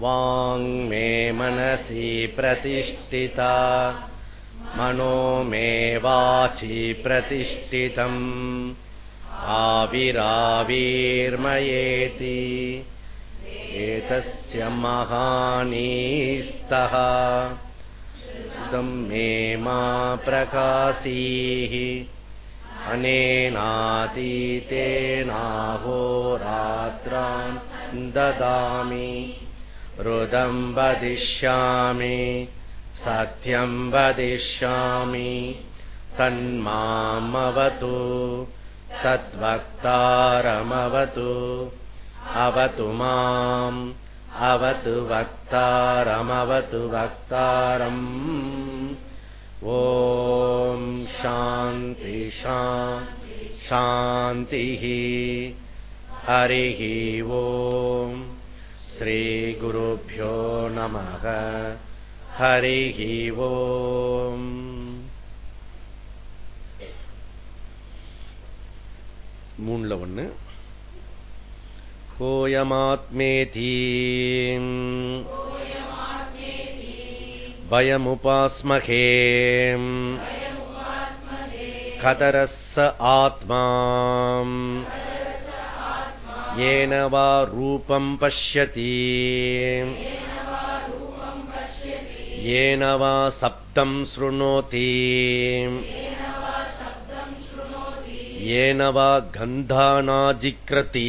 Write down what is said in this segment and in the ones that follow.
वाङ्मे मनसि प्रतिष्ठिता। मनो मे वाचि प्रतिष्ठितम् आविराविर्मयेति। एतस्य महानीस्तः। मे मा प्रकाशीः। अनेनातीतेनाहोरात्रान् ददामि रुदम् वदिष्यामि सत्यम् वदिष्यामि तन्मामवतु तद्वक्तारमवतु अवतु माम् अवतु वक्तारमवतु वक्तारम्। ॐ शान्ति शान्तिः। हरिः ॐ श्रीगुरुभ्यो नमः हरिः ॐ மூணுல ஒண்ணு கோயமாத்மேதி वयमुपास्महे कतरः आत्मा येन वा रूपम् पश्यति येन वा शब्दम् शृणोति येन वा गन्धानाजिक्रति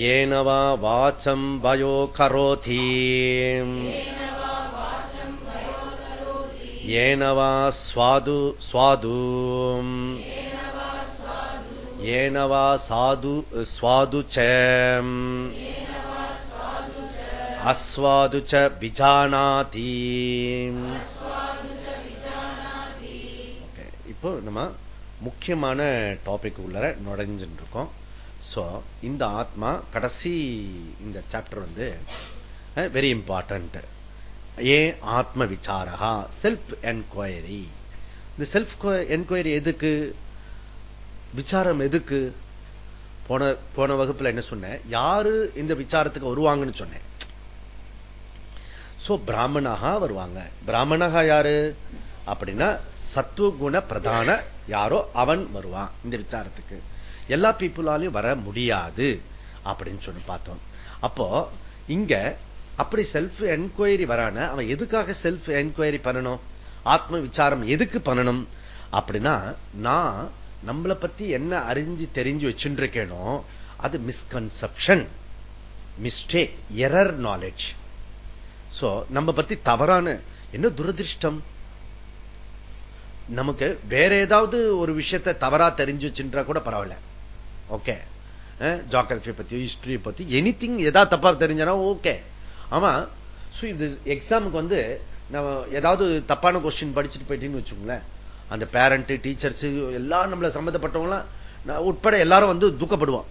येन वा वाचम् वयो करोति येन वा स्वादु स्वादु ஏனவா சாது ஸ்வாது அஸ்வாதுச்ச அஸ்வாது ச விஜானாதி. இப்போ நம்ம முக்கியமான டாபிக் உள்ள நுழைஞ்சுட்டு இருக்கோம் ஸோ இந்த ஆத்மா கடைசி இந்த சாப்டர் வந்து வெரி இம்பார்ட்டன்ட் ஏன் ஆத்ம விசாரா செல்ஃப் என்கொயரி இந்த செல்ஃப் என்கொயரி எதுக்கு? விசாரம் எதுக்கு? போன போன வகுப்புல என்ன சொன்னேன்? யாரு இந்த விசாரத்துக்கு வருவாங்கன்னு சொன்னேன். சோ பிராமணகா வருவாங்க. பிராமணகா யாரு? அப்படின்னா சத்துவகுண பிரதான யாரோ அவன் வருவான் இந்த விசாரத்துக்கு. எல்லா பீப்புளாலையும் வர முடியாது அப்படின்னு சொல்லி பார்த்தோம். அப்போ இங்க அப்படி செல்ஃப் என்கொயரி வரான அவன் எதுக்காக செல்ஃப் என்கொயரி பண்ணணும்? ஆத்ம விசாரம் எதுக்கு பண்ணணும்? அப்படின்னா நான் நம்மளை பத்தி என்ன அறிஞ்சு தெரிஞ்சு வச்சுருக்கேனோ அது misconception mistake error knowledge so நம்ம பத்தி தவறான என்ன துரதிருஷ்டம்? நமக்கு வேற ஏதாவது ஒரு விஷயத்தை தவறா தெரிஞ்சு வச்சுன்றா கூட பரவாயில்ல. ஓகே ஜாகிரபி பத்தி ஹிஸ்டரி பத்தி எனி திங் எதா தப்பா தெரிஞ்சனா ஓகே ஆமா இது எக்ஸாமுக்கு வந்து நம்ம ஏதாவது தப்பான கொஸ்டின் படிச்சுட்டு போயிட்டீங்கன்னு வச்சுக்கோங்களேன். அந்த பேரண்ட் டீச்சர்ஸ் எல்லாம் நம்மள சம்பந்தப்பட்டவங்களாம் உட்பட எல்லாரும் வந்து துக்கப்படுவான்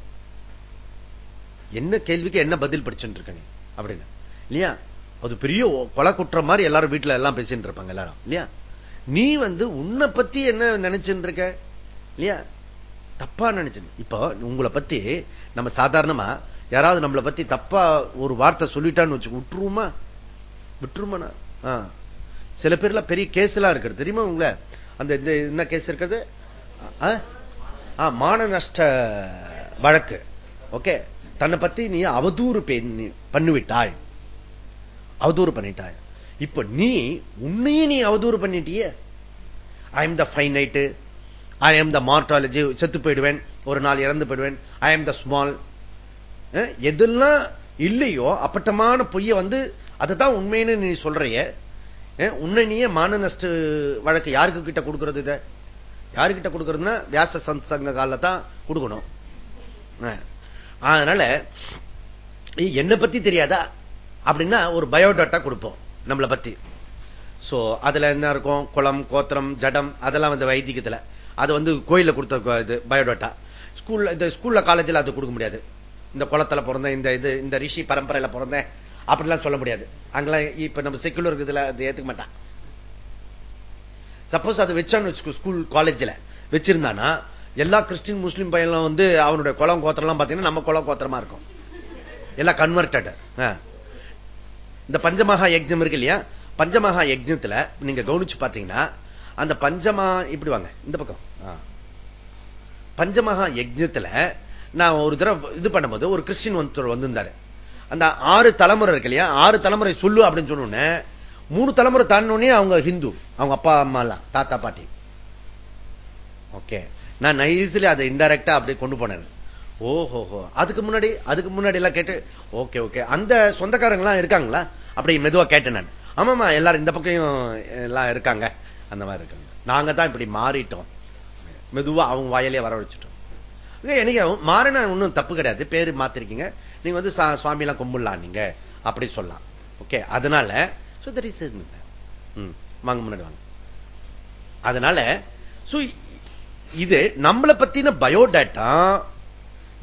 என்ன கேள்விக்கு என்ன பதில் படிச்சுட்டு இருக்க நீ? அப்படின்னு. இல்லையா? அது பெரிய கொலை குற்ற மாதிரி எல்லாரும் வீட்டுல எல்லாம் பேசிட்டு இருப்பாங்க எல்லாரும். இல்லையா? நீ வந்து உன்னை பத்தி என்ன நினைச்சுட்டு இருக்க? இல்லையா? தப்பா நினைச்சு. இப்போ உங்களை பத்தி நம்ம சாதாரணமா யாராவது நம்மளை பத்தி தப்பா ஒரு வார்த்தை சொல்லிட்டான்னு வச்சு விட்டுருமா விட்டுருமாண்ணா சில பேர்லாம் பெரிய கேஸ் எல்லாம் இருக்கிறது தெரியுமா உங்களை? அந்த இந்த என்ன கேஸ் இருக்கிறது? மான நஷ்ட வழக்கு. ஓகே. தன்னை பத்தி நீ அவதூறு பண்ணிவிட்டாய். அவதூறு பண்ணிட்டாய். இப்ப நீ உன்னையே நீ அவதூறு பண்ணிட்டிய. I am the finite I am the mortality செத்து போயிடுவேன். ஒரு நாள் இறந்து போயிடுவேன். ஐ எம் த ஸ்மால் எதெல்லாம் இல்லையோ அப்பட்டமான பொய்ய வந்து அதுதான் உண்மைன்னு நீ சொல்றிய உன்னை நீயே மான நஷ்ட வழக்கு யாருக்கு கிட்ட கொடுக்கறது இத? யாருக்கிட்ட கொடுக்கறதுன்னா வியாச சங்க கால தான் கொடுக்கணும். அதனால என்னை பத்தி தெரியாதா? அப்படின்னா ஒரு பயோடாட்டா கொடுப்போம் நம்மளை பத்தி. சோ அதுல என்ன இருக்கும்? குளம் கோத்திரம் ஜடம் அதெல்லாம் வந்து வைத்தியத்துல அது வந்து கோயில கொடுத்த இது பயோடாட்டா. ஸ்கூல்ல இந்த ஸ்கூல்ல காலேஜ்ல அது கொடுக்க முடியாது. இந்த குளத்துல பிறந்தேன் இந்த இது இந்த ரிஷி பரம்பரையில பிறந்தேன் அப்படிலாம் சொல்ல முடியாது. அங்கெல்லாம் இப்ப நம்ம செக்குலர் இதுல அது ஏத்துக்க மாட்டான். சப்போஸ் அது வச்சான்னு வச்சுக்கோ ஸ்கூல் காலேஜ்ல வச்சிருந்தானா எல்லா கிறிஸ்டின் முஸ்லீம் பையனும் வந்து அவனுடைய குளம் கோத்திரம் பாத்தீங்கன்னா நம்ம குளம் கோத்திரமா இருக்கும். எல்லாம் கன்வெர்டட் இந்த பஞ்சமகா யஜ்ஞம் இருக்கு இல்லையா? பஞ்சமகா யஜ்ஞத்துல நீங்க கவனிச்சு பாத்தீங்கன்னா அந்த பஞ்சமா இப்படி வாங்க இந்த பக்கம். பஞ்சமகா யஜ்ஞத்துல நான் ஒரு தடவை இது பண்ணும்போது ஒரு கிறிஸ்டின் வந்து வந்திருந்தாரு. அந்த ஆறு தலைமுறை இருக்கு இல்லையா? ஆறு தலைமுறை சொல்லு அப்படின்னு சொன்னோன்னே மூணு தலைமுறை தாண்டினோடனே அவங்க ஹிந்து அவங்க அப்பா அம்மா எல்லாம் தாத்தா பாட்டி. ஓகே நான் நைஸ்லி அதை இன்டைரக்டா அப்படியே கொண்டு போனேன். ஓஹோஹோ. அதுக்கு முன்னாடி அதுக்கு முன்னாடி எல்லாம் கேட்டு ஓகே ஓகே அந்த சொந்தக்காரங்க எல்லாம் இருக்காங்களா? அப்படி மெதுவா கேட்டேன் நான். ஆமாமா எல்லாரும் இந்த பக்கம் எல்லாம் இருக்காங்க. அந்த மாதிரி இருக்காங்க. நாங்க தான் இப்படி மாறிட்டோம். மெதுவா அவங்க வாயிலே வரவழைச்சிட்டோம் எனக்கு மாறினா ஒன்றும் தப்பு கிடையாது. பேரு மாத்திருக்கீங்க. நீங்க வந்து சுவாமி எல்லாம் கும்பிடலாம் நீங்க. அப்படி சொல்லலாம். ஓகே அதனால வாங்க முன்னாடி வாங்க. அதனால இது நம்மளை பத்தின பயோடேட்டா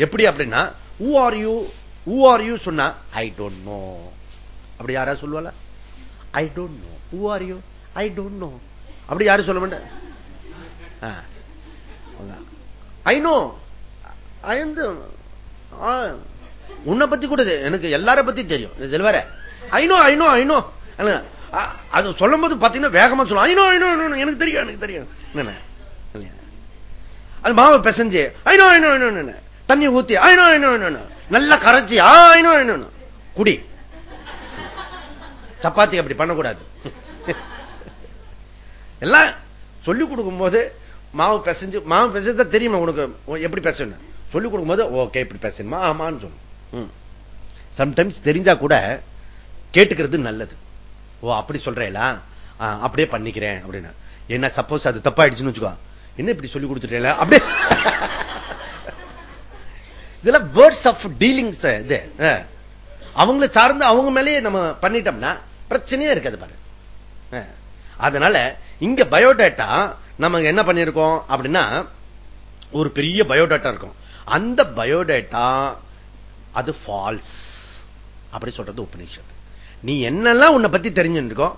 எப்படி அப்படின்னா who are you who are you சொன்னா ஐ டோன்ட் நோ அப்படி யாரா சொல்லுவால I don't know who are you I don't know அப்படி யாரும் சொல்ல மாட்டேன் ஐ நோ ஐ உன்னை பத்தி கூட எனக்கு எல்லார பத்தி தெரியும் இதுல ஐநோ ஐநோ ஐநோ அது சொல்லும் போது பாத்தீங்கன்னா வேகமா சொல்லும் ஐநோ ஐநோ எனக்கு தெரியும் எனக்கு தெரியும் அது மாவு பிசைஞ்சு ஐநோ ஐநோ ஐநோ தண்ணி ஊத்தி ஐநோ ஐநோ ஐநோ நல்லா கரைச்சி ஐநோ ஐநோ குடி சப்பாத்தி அப்படி பண்ணக்கூடாது எல்லாம் சொல்லிக் கொடுக்கும் போது மாவு பிசைஞ்சு மாவு பிசைஞ்சா தெரியுமா உனக்கு எப்படி பேசணும் சொல்லிக் கொடுக்கும்போது ஓகே இப்படி பேசணுமா ஆமான்னு சொல்லணும் சம்டைம்ஸ் தெரிஞ்சா கூட கேட்டுக்கிறது நல்லது. ஓ அப்படி சொல்றேலா? அப்படியே பண்ணிக்கிறேன் அப்படின்னு. என்ன சப்போஸ் அது தப்பாயிடுச்சுன்னு வச்சுக்கோ. என்ன இப்படி சொல்லி கொடுத்துட்டேல? அப்படியே இதெல்லாம் வேர்ட்ஸ் ஆஃப் டீலிங்ஸ் இது. அவங்கள சார்ந்து அவங்க மேலேயே நம்ம பண்ணிட்டோம்னா பிரச்சனையே இருக்காது பாரு. அதனால இங்க பயோடேட்டா நம்ம என்ன பண்ணிருக்கோம் அப்படின்னா ஒரு பெரிய பயோடேட்டா இருக்கும். அந்த பயோடேட்டா அது ஃபால்ஸ் அப்படி சொல்றது உபநிஷத்து. நீ என்னெல்லாம் உன்னை பத்தி தெரிஞ்சுருக்கோ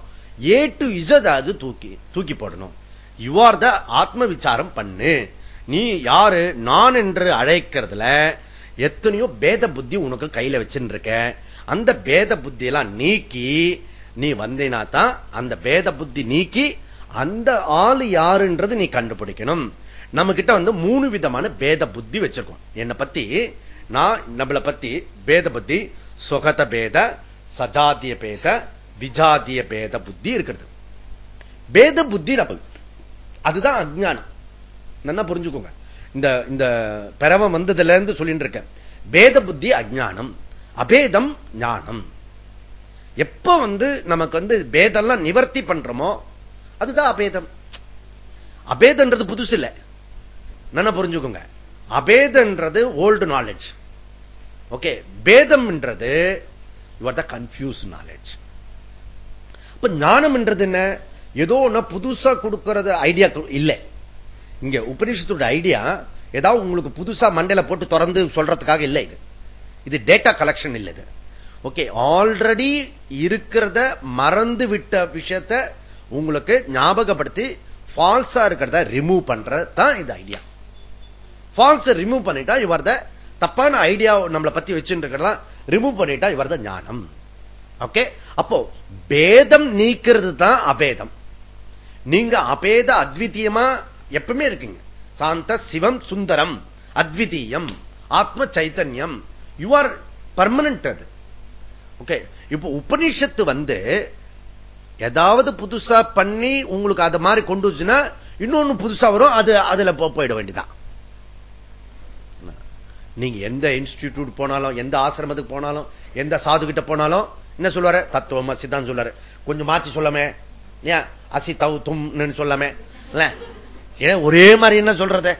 ஏ டு இசத் அது தூக்கி தூக்கி போடணும். யூ ஆர் த ஆத்ம விசாரம் பண்ணு. நீ யாரு நான் என்று அழைக்கிறதுல எத்தனையோ பேத புத்தி உனக்கு கையில வச்சுருக்க அந்த பேத புத்தி எல்லாம் நீக்கி நீ வந்தினா தான் அந்த பேத புத்தி நீக்கி அந்த ஆளு யாருன்றது நீ கண்டுபிடிக்கணும். நம்ம கிட்ட வந்து மூணு விதமான பேத புத்தி வச்சிருக்கோம். என்னை பத்தி நான் நம்மளை பத்தி பேத புத்தி சுகத பேத சஜாதிய பேத விஜாதிய பேத புத்தி இருக்கிறது. பேத புத்தி நம்ம அதுதான் அஜானம் நல்லா புரிஞ்சுக்கோங்க. இந்த இந்த பிறவம் வந்ததுல இருந்து சொல்லிட்டு இருக்கேன் பேத புத்தி அஜானம் அபேதம் ஞானம். எப்ப வந்து நமக்கு வந்து பேதம்லாம் நிவர்த்தி பண்றோமோ அதுதான் அபேதம். அபேதன்றது புதுசு இல்லை என்ன புரிஞ்சுக்கோங்க. அபேதன்றது ஓல்டு நாலேஜ் ஓகே பேதம்ன்றது யுவர் த கன்ஃபியூஸ் நாலேஜ் இப்ப ஞானம்ன்றது என்ன? ஏதோ ஒண்ணு புதுசா கொடுக்கறது ஐடியா இல்லை. இங்க உபநிஷத்தோட ஐடியா ஏதாவது உங்களுக்கு புதுசா மண்டையில போட்டு திறந்து சொல்றதுக்காக இல்லை இது. இது டேட்டா கலெக்ஷன் இல்லை இது. ஓகே ஆல்ரெடி இருக்கிறத மறந்து விட்ட விஷயத்த உங்களுக்கு ஞாபகப்படுத்தி ஃபால்ஸா இருக்கிறத ரிமூவ் பண்றது தான் இது ஐடியா ஃபால்ஸ் ரிமூவ் பண்ணிட்டா இவர் தப்பான ஐடியா நம்மளை பத்தி வச்சுட்டு ரிமூவ் பண்ணிட்டா இவர் தான் ஞானம். ஓகே அப்போ பேதம் நீக்கிறது தான் அபேதம். நீங்க அபேத அத்விதீயமா எப்பவுமே இருக்கீங்க. சாந்த சிவம் சுந்தரம் அத்விதீயம் ஆத்ம சைத்தன்யம் யூ ஆர் பர்மனன்ட் அது. ஓகே இப்போ உபனிஷத்து வந்து ஏதாவது புதுசா பண்ணி உங்களுக்கு அது மாதிரி கொண்டு வச்சுன்னா இன்னொன்னு புதுசா வரும் அது அதுல போயிட வேண்டியதான் நீங்க எந்த இன்ஸ்டிடியூட் போனாலும் எந்த ஆசிரமத்துக்கு போனாலும் எந்த சாது கிட்ட போனாலும் என்ன சொல்லுவாரு? தத்துவம் அசிதான் சொல்லுவாரு. கொஞ்சம் மாத்தி சொல்லாமே. ஏன் அசி தவு தும் சொல்லாமே. ஏன் ஒரே மாதிரி என்ன சொல்றது?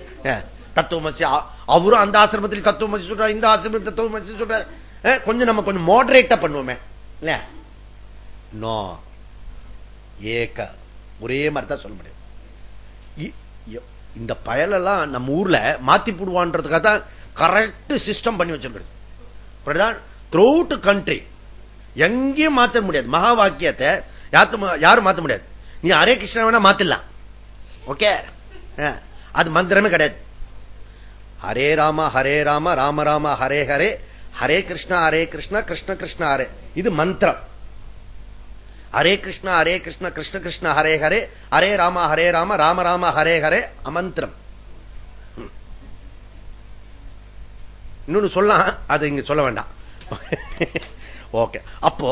தத்துவமசி அவரும் அந்த ஆசிரமத்தில் தத்துவமசி சொல்றாரு இந்த ஆசிரமத்தில் தத்துவமசி சொல்றாரு. கொஞ்சம் நம்ம கொஞ்சம் மாடரேட்டா பண்ணுவோமே. இல்ல நோ. ஏக. ஒரே மாதிரி தான் சொல்ல முடியும். இந்த பயலெல்லாம் நம்ம ஊர்ல மாத்தி போடுவான்றதுக்காக தான் கரெக்ட் சிஸ்டம் பண்ணி வச்சிருக்கிறது. த்ரூ டு கண்ட்ரி எங்கேயும் மாத்த முடியாது. மகா வாக்கியத்தை யாரும் மாத்த முடியாது. நீ ஹரே கிருஷ்ணா வேணா மாத்திடலாம். ஓகே அது மந்திரமே கிடையாது. ஹரே ராம ஹரே ராம ராம ராம ஹரே ஹரே ஹரே கிருஷ்ணா ஹரே கிருஷ்ணா கிருஷ்ண கிருஷ்ண ஹரே. இது மந்திரம். ஹரே கிருஷ்ணா ஹரே கிருஷ்ண கிருஷ்ண கிருஷ்ண ஹரே ஹரே ஹரே ராம ஹரே ராம ராம ராம ஹரே ஹரே அமந்திரம். இன்னொன்னு சொல்லலாம் அது இங்க சொல்ல வேண்டாம். ஓகே அப்போ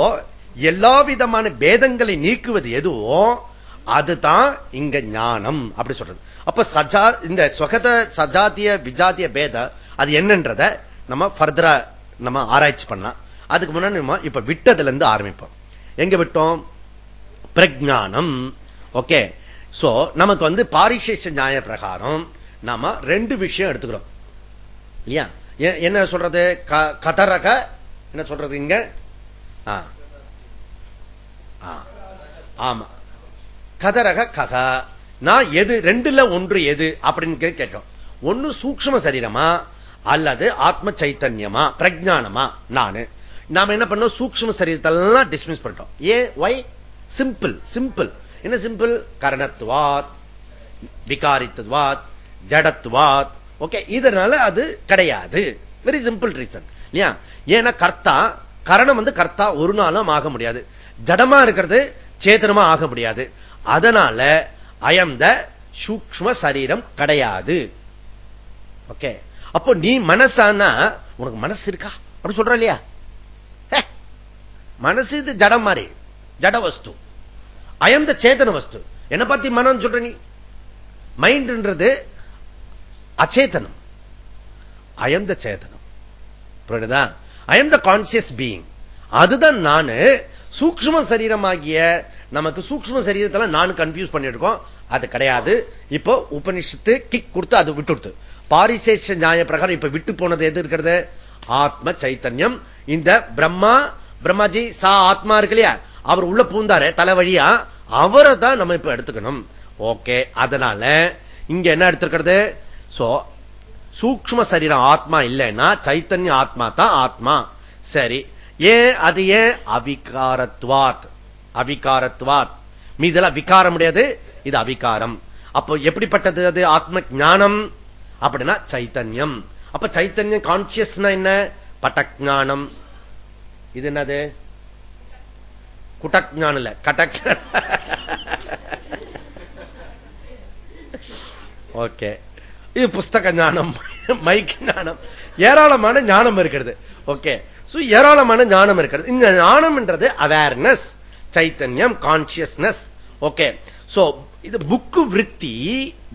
எல்லா விதமான பேதங்களை நீக்குவது எதுவோ அதுதான் இங்க ஞானம் அப்படி சொல்றது. அப்ப சஜா இந்த சொகத சஜாத்திய விஜாத்திய பேத அது என்னன்றத நம்ம ஃபர்தரா நம்ம ஆராய்ச்சி பண்ணலாம். அதுக்கு முன்னாடி நம்ம இப்ப விட்டதுல இருந்து ஆரம்பிப்போம். எங்க விட்டோம்? பிரஜானம் ஓகே சோ நமக்கு வந்து பாரிசேஷ நியாய பிரகாரம் நாம ரெண்டு விஷயம் எடுத்துக்கிறோம். இல்லையா? என்ன சொல்றது? கதரக? என்ன சொல்றது இங்க? ஆமா. கதரக கக. நான் எது ரெண்டுல ஒன்று எது அப்படின்னு கேட்டோம். ஒண்ணு சூக்ம சரீரமா அல்லது ஆத்ம சைத்தன்யமா பிரஜானமா நானு. நாம என்ன பண்ணோம்? சூக்ம சரீரத்தெல்லாம் டிஸ்மிஸ் பண்ணிட்டோம். ஏ ஒய் சிம்பிள் சிம்பிள் என்ன சிம்பிள் கரணத்துவாத் விகாரித்துவாத் ஜடத்துவாத் ஓகே இதனால அது கிடையாது. வெரி சிம்பிள் ரீசன் இல்லையா? ஏன்னா கர்த்தா கரணம் வந்து கர்த்தா ஒரு நாளும் ஆக முடியாது. ஜடமா இருக்கிறது சேதனமா ஆக முடியாது. அதனால அயம் த சூக்ம சரீரம் கிடையாது. ஓகே அப்போ நீ மனசானா உனக்கு மனசு இருக்கா? அப்படி சொல்ற இல்லையா? மனசு இது ஜடம் மாதிரி. ஜட வஸ்து. அயம் த சேதன வஸ்து. என்ன பத்தி மனம் சொல்ற நீ? மைண்ட்ன்றது அச்சேதனம். அயந்த த சேதனம். புரியுதா? அயம் த கான்சியஸ் பீயிங் அதுதான் நானு. சூக்ம சரீரமாகிய நமக்கு சூக்ம சரீரத்துல நான் கன்ஃபியூஸ் பண்ணிருக்கோம் அது கிடையாது. இப்போ உபனிஷத்து கிக் கொடுத்து அது விட்டுடுத்து பாரிசேஷ நியாய பிரகாரம் இப்ப விட்டு போனது எது இருக்கிறது? ஆத்ம சைத்தன்யம். இந்த பிரம்மா பிரம்மாஜி சா ஆத்மா இருக்கு இல்லையா? அவர் உள்ள பூந்தாரு தலை வழியா. அவரை தான் நம்ம இப்ப எடுத்துக்கணும். ஓகே அதனால இங்க என்ன எடுத்திருக்கிறது? சோ சூக்ம சரீரம் ஆத்மா இல்லைன்னா சைத்தன்ய ஆத்மா தான் ஆத்மா. சரி. ஏன்? அது ஏன்? அவிகாரத்வாத். அவிகாரத்வாத். மீதெல்லாம் விகாரம் முடியாது இது அவிகாரம். அப்போ எப்படிப்பட்டது அது? ஆத்ம ஞானம். அப்படின்னா சைத்தன்யம். அப்ப சைத்தன்யம் கான்சியஸ்னா என்ன? பட்டஜானம் இது என்னது? குட்டஜானம் இல்ல. கட்டக் ஓகே இது புஸ்தக ஞானம் மைக் ஞானம். ஏராளமான ஞானம் இருக்கிறது. ஓகே ஏராளமான ஞானம் இருக்கிறது. இந்த ஞானம்ன்றது அவேர்னஸ் சைத்தன்யம் கான்சியஸ்னஸ் ஓகே சோ இது புக்கு விற்பி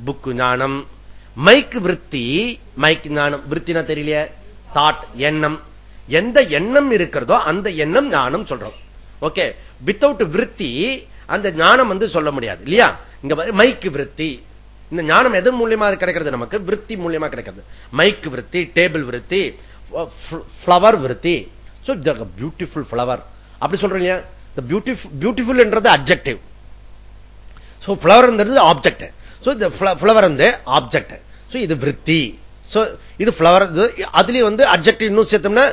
புக்கு ஞானம். மைக் விற்பி மைக் ஞானம். விற்பினா தெரியலையே? தாட் எண்ணம். எந்த எண்ணம் இருக்கிறதோ அந்த எண்ணம் ஞானம் சொல்றோம். ஓகே வித்தவுட் விற்பி அந்த ஞானம் வந்து சொல்ல முடியாது. இல்லையா? இங்க மைக்கு விற்பி இந்த ஞானம் எதன் மூலியமா கிடைக்கிறது? நமக்கு விற்பி மூலியமா கிடைக்கிறது. மைக் விற்பி டேபிள் விற்பி பிளவர் விருத்தி. பியூட்டிஃபுல் பிளவர் அப்படி சொல்றீங்க பியூட்டிஃபுல் என்றது அப்ஜெக்டிவ் பிளவர் ஆப்ஜெக்ட் இந்த பிளவர் வந்து ஆப்ஜெக்ட் இது விற்பி இது பிளவர் அதுலயும் வந்து அப்ஜெக்டிவ் இன்னும் சேர்த்தோம்னா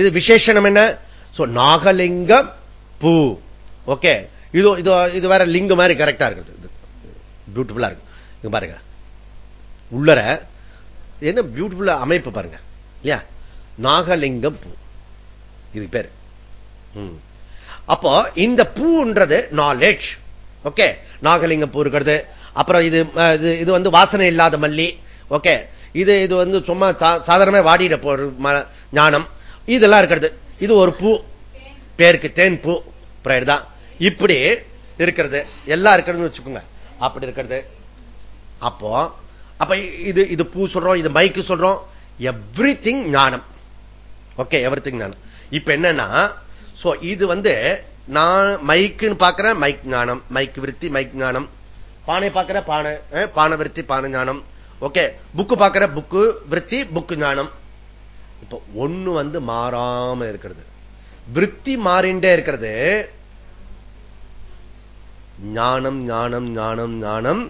இது விசேஷனம் என்ன? நாகலிங்கம் பூ. ஓகே இது இது இது வேற லிங்க மாதிரி கரெக்டா இருக்குது. பியூட்டிஃபுல்லா இருக்கு பாருங்க. உள்ளர என்ன பியூட்டிஃபுல் அமைப்பு பாருங்க. இல்லையா? நாகலிங்கம் பூ. இது பேரு. அப்போ இந்த பூன்றது நாலேஜ் ஓகே? நாகலிங்கம் பூ இருக்கிறது. அப்புறம் இது இது வந்து வாசனை இல்லாத மல்லி. ஓகே? இது இது வந்து சும்மா சாதாரணமா வாடிட போற ஞானம். இதெல்லாம் இருக்கிறது. இது ஒரு பூ. பேருக்கு தேன் பூ. தான் இப்படி இருக்கிறது. எல்லாம் இருக்கிறதுன்னு வச்சுக்கோங்க. அப்படி இருக்கிறது. அப்போ அப்ப இது இது பூ சொல்றோம் இது மைக்கு சொல்றோம். எவ்ரி திங் ஞானம். ஓகே எவ்ரி திங் ஞானம். இப்ப என்னன்னா இது வந்து நான் மைக்குன்னு பாக்குறேன் மைக் ஞானம். மைக் விருத்தி மைக் ஞானம். பானை பாக்குற பானை பானை விருத்தி பானை ஞானம். ஓகே புக்கு பாக்குற புக்கு விருத்தி புக்கு ஞானம். இப்ப ஒண்ணு வந்து மாறாம இருக்கிறது. விருத்தி மாறிண்டே இருக்கிறது. ஞானம் ஞானம் ஞானம் ஞானம்.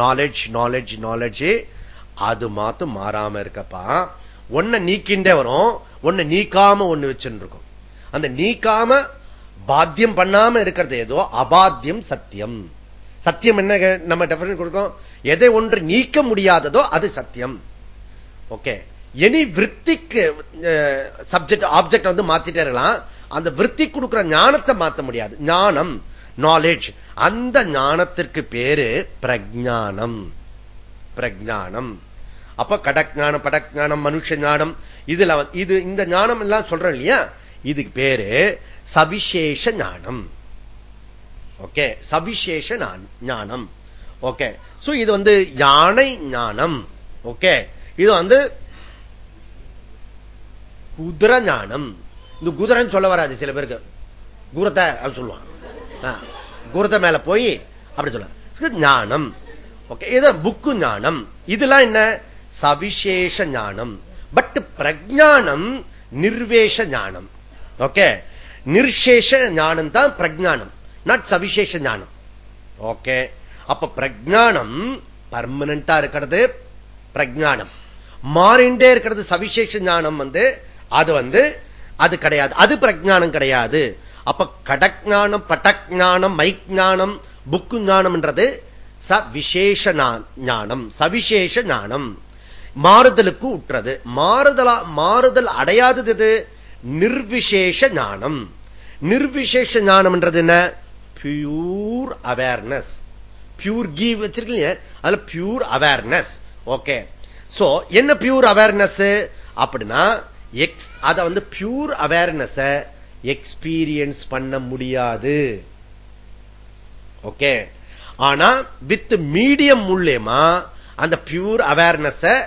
நாலேஜ் நாலேஜ் நாலேஜ் அது மாத்தும் மாறாம இருக்கப்பா. ஒன்ன நீக்கின்றே வரும். ஒன்ன நீக்காம ஒண்ணு வச்சுருக்கும். இருக்கும் அந்த நீக்காம பாத்தியம் பண்ணாம இருக்கிறது ஏதோ அபாத்தியம் சத்தியம். சத்தியம் என்ன நம்ம டெபினட் கொடுக்கும்? எதை ஒன்று நீக்க முடியாததோ அது சத்தியம். ஓகே எனி விற்பிக்கு சப்ஜெக்ட் ஆப்ஜெக்ட் வந்து மாத்திட்டே இருக்கலாம். அந்த விற்பி கொடுக்கிற ஞானத்தை மாத்த முடியாது. ஞானம் நாலேஜ் அந்த ஞானத்திற்கு பேரு பிரஜானம் பிரஜானம் அப்ப கடக்ஞானம் படக்ஞானம் மனுஷ ஞானம் இதுல இது இந்த ஞானம் எல்லாம் சொல்றோம் இல்லையா? இதுக்கு பேரு சவிசேஷ ஞானம். ஓகே? சவிசேஷ ஞானம். ஓகே? சோ இது வந்து யானை ஞானம். ஓகே? இது வந்து குதிரை ஞானம். இந்த குதிரைன்னு சொல்ல வராது சில பேருக்கு. குரத்தை அப்படி சொல்லுவான். குருத மேல போய் அப்படி சொல்ல ஞானம். ஓகே இது புக்கு ஞானம். இதெல்லாம் என்ன? சவிசேஷ ஞானம். பட் பிரஜானம் நிர்வேஷ ஞானம். ஓகே நிர்சேஷ ஞானம் தான் பிரஜானம் நாட் சவிசேஷ ஞானம். ஓகே அப்ப பிரஜானம் பர்மனண்டா இருக்கிறது பிரஜானம். மாறிண்டே இருக்கிறது சவிசேஷ ஞானம் வந்து அது வந்து அது கிடையாது. அது பிரஜானம் கிடையாது. அப்ப கடக்ஞானம் பட்டக்ஞானம் மைக்ஞானம் புக்கு ஞானம்ன்றது சவிசேஷ ஞானம் சவிசேஷ ஞானம். மாறுதலுக்கு உற்றது. மாறுதலா மாறுதல் அடையாதது நிர்விசேஷ ஞானம். நிர்விசேஷ ஞானம்ன்றது என்ன? பியூர் அவேர்னஸ் பியூர் கீ வச்சிருக்கீங்க. அதுல பியூர் அவேர்னஸ் ஓகே சோ என்ன பியூர் அவேர்னஸ் அப்படின்னா அத வந்து பியூர் அவேர்னஸ் எக்ஸ்பீரியன்ஸ் பண்ண முடியாது. ஓகே ஆனா வித் மீடியம் மூலியமா அந்த பியூர் அவேர்னஸ்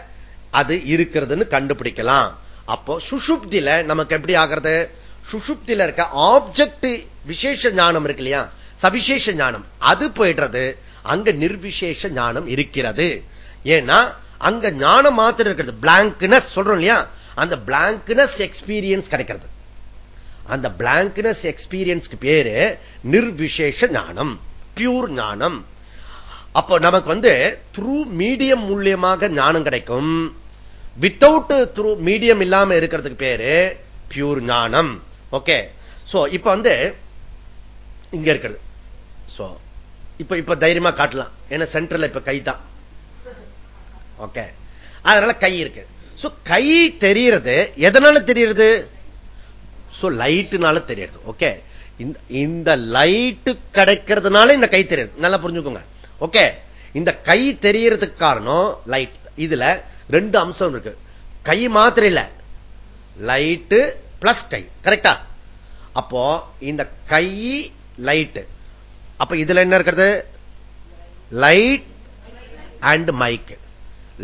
அது இருக்கிறதுன்னு கண்டுபிடிக்கலாம். அப்போ சுஷுப்தில நமக்கு எப்படி ஆகிறது? சுஷுப்தில இருக்க ஆப்ஜெக்ட் விசேஷ ஞானம் இருக்கு இல்லையா? சவிசேஷ ஞானம். அது போயிடுறது. அங்க நிர்விசேஷ ஞானம் இருக்கிறது. ஏன்னா அங்க ஞானம் மாத்திரம் இருக்கிறது. பிளாங்க்னஸ் சொல்றோம் இல்லையா? அந்த பிளாங்க்னஸ் எக்ஸ்பீரியன்ஸ் கிடைக்கிறது. அந்த பிளாங்க்னஸ் எக்ஸ்பீரியன்ஸ்க்கு பேரு நிர்விசேஷ ஞானம் பியூர் ஞானம். அப்போ நமக்கு வந்து த்ரூ மீடியம் மூலியமாக ஞானம் கிடைக்கும். வித்தவுட் த்ரூ மீடியம் இல்லாம இருக்கிறதுக்கு பேரு பியூர் ஞானம். ஓகே சோ இப்ப வந்து இங்க இருக்கிறது சோ இப்ப இப்ப தைரியமா காட்டலாம். ஏன்னா சென்டர்ல இப்ப கை தான். ஓகே அதனால கை இருக்கு. கை தெரியறது எதனால தெரியறது? சோ லைட்டுனால தெரியறது ஓகே இந்த லைட்டு கிடைக்கிறதுனால இந்த கை தெரியுது. நல்லா புரிஞ்சுக்கோங்க. ஓகே இந்த கை தெரியறதுக்கு காரணம் லைட் இதுல ரெண்டு அம்சம் இருக்கு. கை மாத்திரம் இல்ல. லைட்டு பிளஸ் கை. கரெக்டா அப்போ இந்த கை லைட் அப்ப இதுல என்ன இருக்கிறது? Light and mike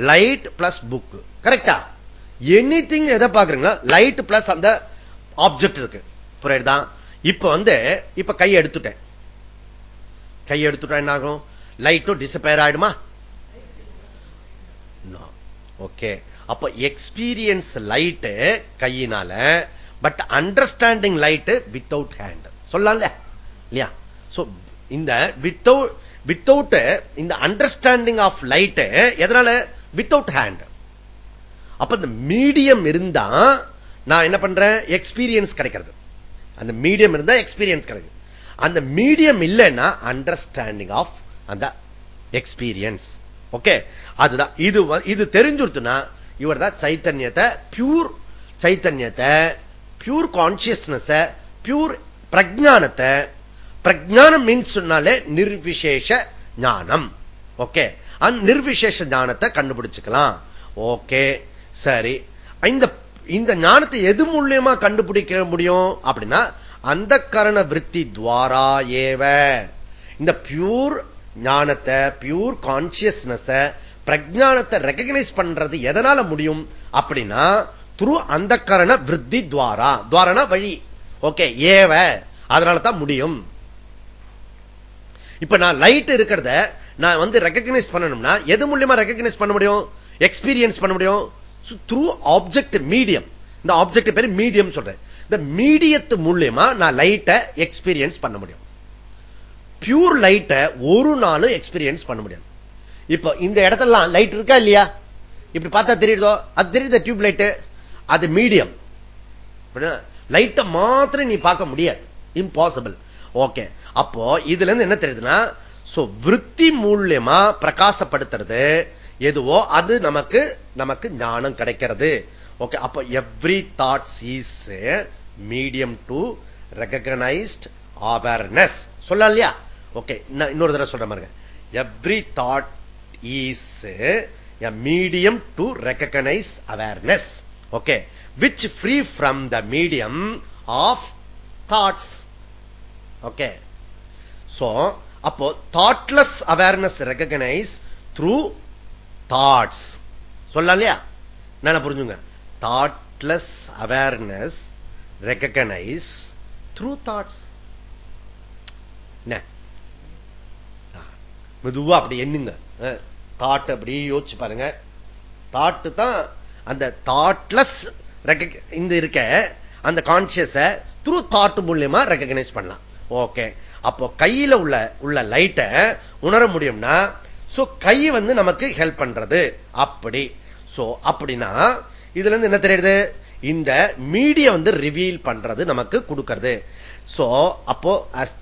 light plus book கரெக்டா எனி திங் எதை பாக்குறீங்களா லைட் பிளஸ் அந்த ஆப்ஜெக்ட் இருக்கு. புரியுதுதான் இப்ப வந்து இப்ப கை எடுத்துட்டேன். கை எடுத்துட்டா என்ன ஆகும் லைட்டும் டிசப்பேர் ஆயிடுமா? ஓகே அப்ப எக்ஸ்பீரியன்ஸ் லைட் கையினால but understanding light without hand சொல்லலாம்ல? இல்லையா? இந்த வித்தவுட் வித்தவுட் இந்த அண்டர்ஸ்டாண்டிங் ஆஃப் லைட் எதனால? வித்தவுட் ஹேண்ட் அப்ப இந்த மீடியம் இருந்தா நான் என்ன பண்றேன்? எக்ஸ்பீரியன்ஸ் கிடைக்கிறது. அந்த மீடியம் இருந்தா எக்ஸ்பீரியன்ஸ் கிடைக்கும். அந்த மீடியம் இல்லைன்னா அண்டர்ஸ்டாண்டிங் ஆஃப் அந்த எக்ஸ்பீரியன்ஸ் ஓகே அதுதான். இது இது தெரிஞ்சுடுத்துனா இவர் தான் சைத்தன்யத்தை பியூர் சைத்தன்யத்தை பியூர் கான்சியஸ்னஸ் பியூர் பிரஜானத்தை பிரஜானம் மீன்ஸ் சொன்னாலே நிர்விசேஷ ஞானம். ஓகே அந்த நிர்விசேஷ ஞானத்தை கண்டுபிடிச்சுக்கலாம். ஓகே சரி. இந்த இந்த ஞானத்தை எது மூலியமா கண்டுபிடிக்க முடியும் அப்படின்னா அந்த கரண விற்பி துவாரா ஏவ. இந்த பியூர் ஞானத்தை பியூர் கான்சியஸ்னஸ் பிரஜானத்தை ரெக்கக்னைஸ் பண்றது எதனால முடியும் அப்படின்னா துரு அந்த கரண விற்பி துவாரா. துவாரனா வழி. ஓகே ஏவ. அதனால தான் முடியும். இப்ப நான் லைட் இருக்கிறத நான் வந்து ரெக்கக்னைஸ் பண்ணணும்னா எது மூலியமா ரெக்கக்னைஸ் பண்ண முடியும்? எக்ஸ்பீரியன்ஸ் பண்ண முடியும்? த்ரூ ஆப்ஜெக்ட் மீடியம் இந்த ஆப்ஜெக்ட் பேர் மீடியம் சொல்றேன். இந்த மீடியத்து மூலியமா நான் லைட்டை எக்ஸ்பீரியன்ஸ் பண்ண முடியும். பியூர் லைட்டை ஒரு நாளும் எக்ஸ்பீரியன்ஸ் பண்ண முடியும் இப்ப இந்த இடத்துல லைட் இருக்கா இல்லையா? இப்படி பார்த்தா தெரியுதோ? அது தெரியுது டியூப் லைட் அது மீடியம் லைட்டை மாத்திரம் நீ பார்க்க முடியாது. இம்பாசிபிள் ஓகே அப்போ இதுல இருந்து என்ன தெரியுதுன்னா விற்பி மூலியமா பிரகாசப்படுத்துறது எதுவோ அது நமக்கு நமக்கு ஞானம் கிடைக்கிறது. ஓகே அப்ப every thoughts is medium to recognised awareness சொல்ல இல்லையா? ஓகே இன்னொரு தடவை சொல்ற மாதிரி every thought is medium to recognise awareness okay which free from the medium of thoughts okay so அப்போ thoughtless awareness recognise through thoughts சொல்லலாம் இல்லையா? என்ன புரிஞ்சுங்க. Thoughtless awareness recognise through thoughts மெதுவா அப்படி எண்ணுங்க. தாட் அப்படி யோசிச்சு பாருங்க. தாட்டு தான் அந்த தாட்லெஸ் இந்த இருக்க அந்த கான்சியஸ த்ரூ தாட் மூலியமா ரெக்கக்னைஸ் பண்ணலாம். ஓகே அப்போ கையில உள்ள உள்ள லைட்டை உணர முடியும்னா கை வந்து நமக்கு ஹெல்ப் பண்றது. அப்படி. சோ அப்படின்னா இதுல இருந்து என்ன தெரியுது? இந்த மீடிய வந்து ரிவீல் பண்றது நமக்கு கொடுக்கிறது. சோ அப்போ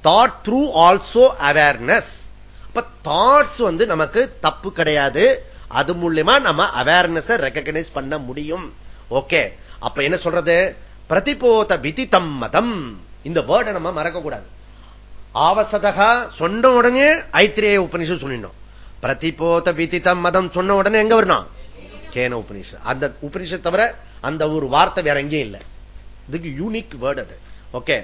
தாட் த்ரூ ஆல்சோ அவேர்னஸ் அப்ப தாட்ஸ் வந்து நமக்கு தப்பு கிடையாது. அது மூலியமா நம்ம அவேர்னஸ் ரெக்கக்னைஸ் பண்ண முடியும். ஓகே அப்ப என்ன சொல்றது? பிரதிபோத விதித்தம் மதம். இந்த வேர்டை நம்ம மறக்க கூடாது ஆவசதகா சொன்ன உடனே ஐத்திரேய உபனிஷம் சொல்லிடணும். பிரதிபோத விதித்தம் மதம் சொன்ன உடனே எங்க வரணும் கேன உபனிஷம் அந்த உபனிஷம் தவிர அந்த ஒரு வார்த்தை வேற எங்கேயும் இல்லை. இதுக்கு யூனிக் வேர்டு அது. ஓகே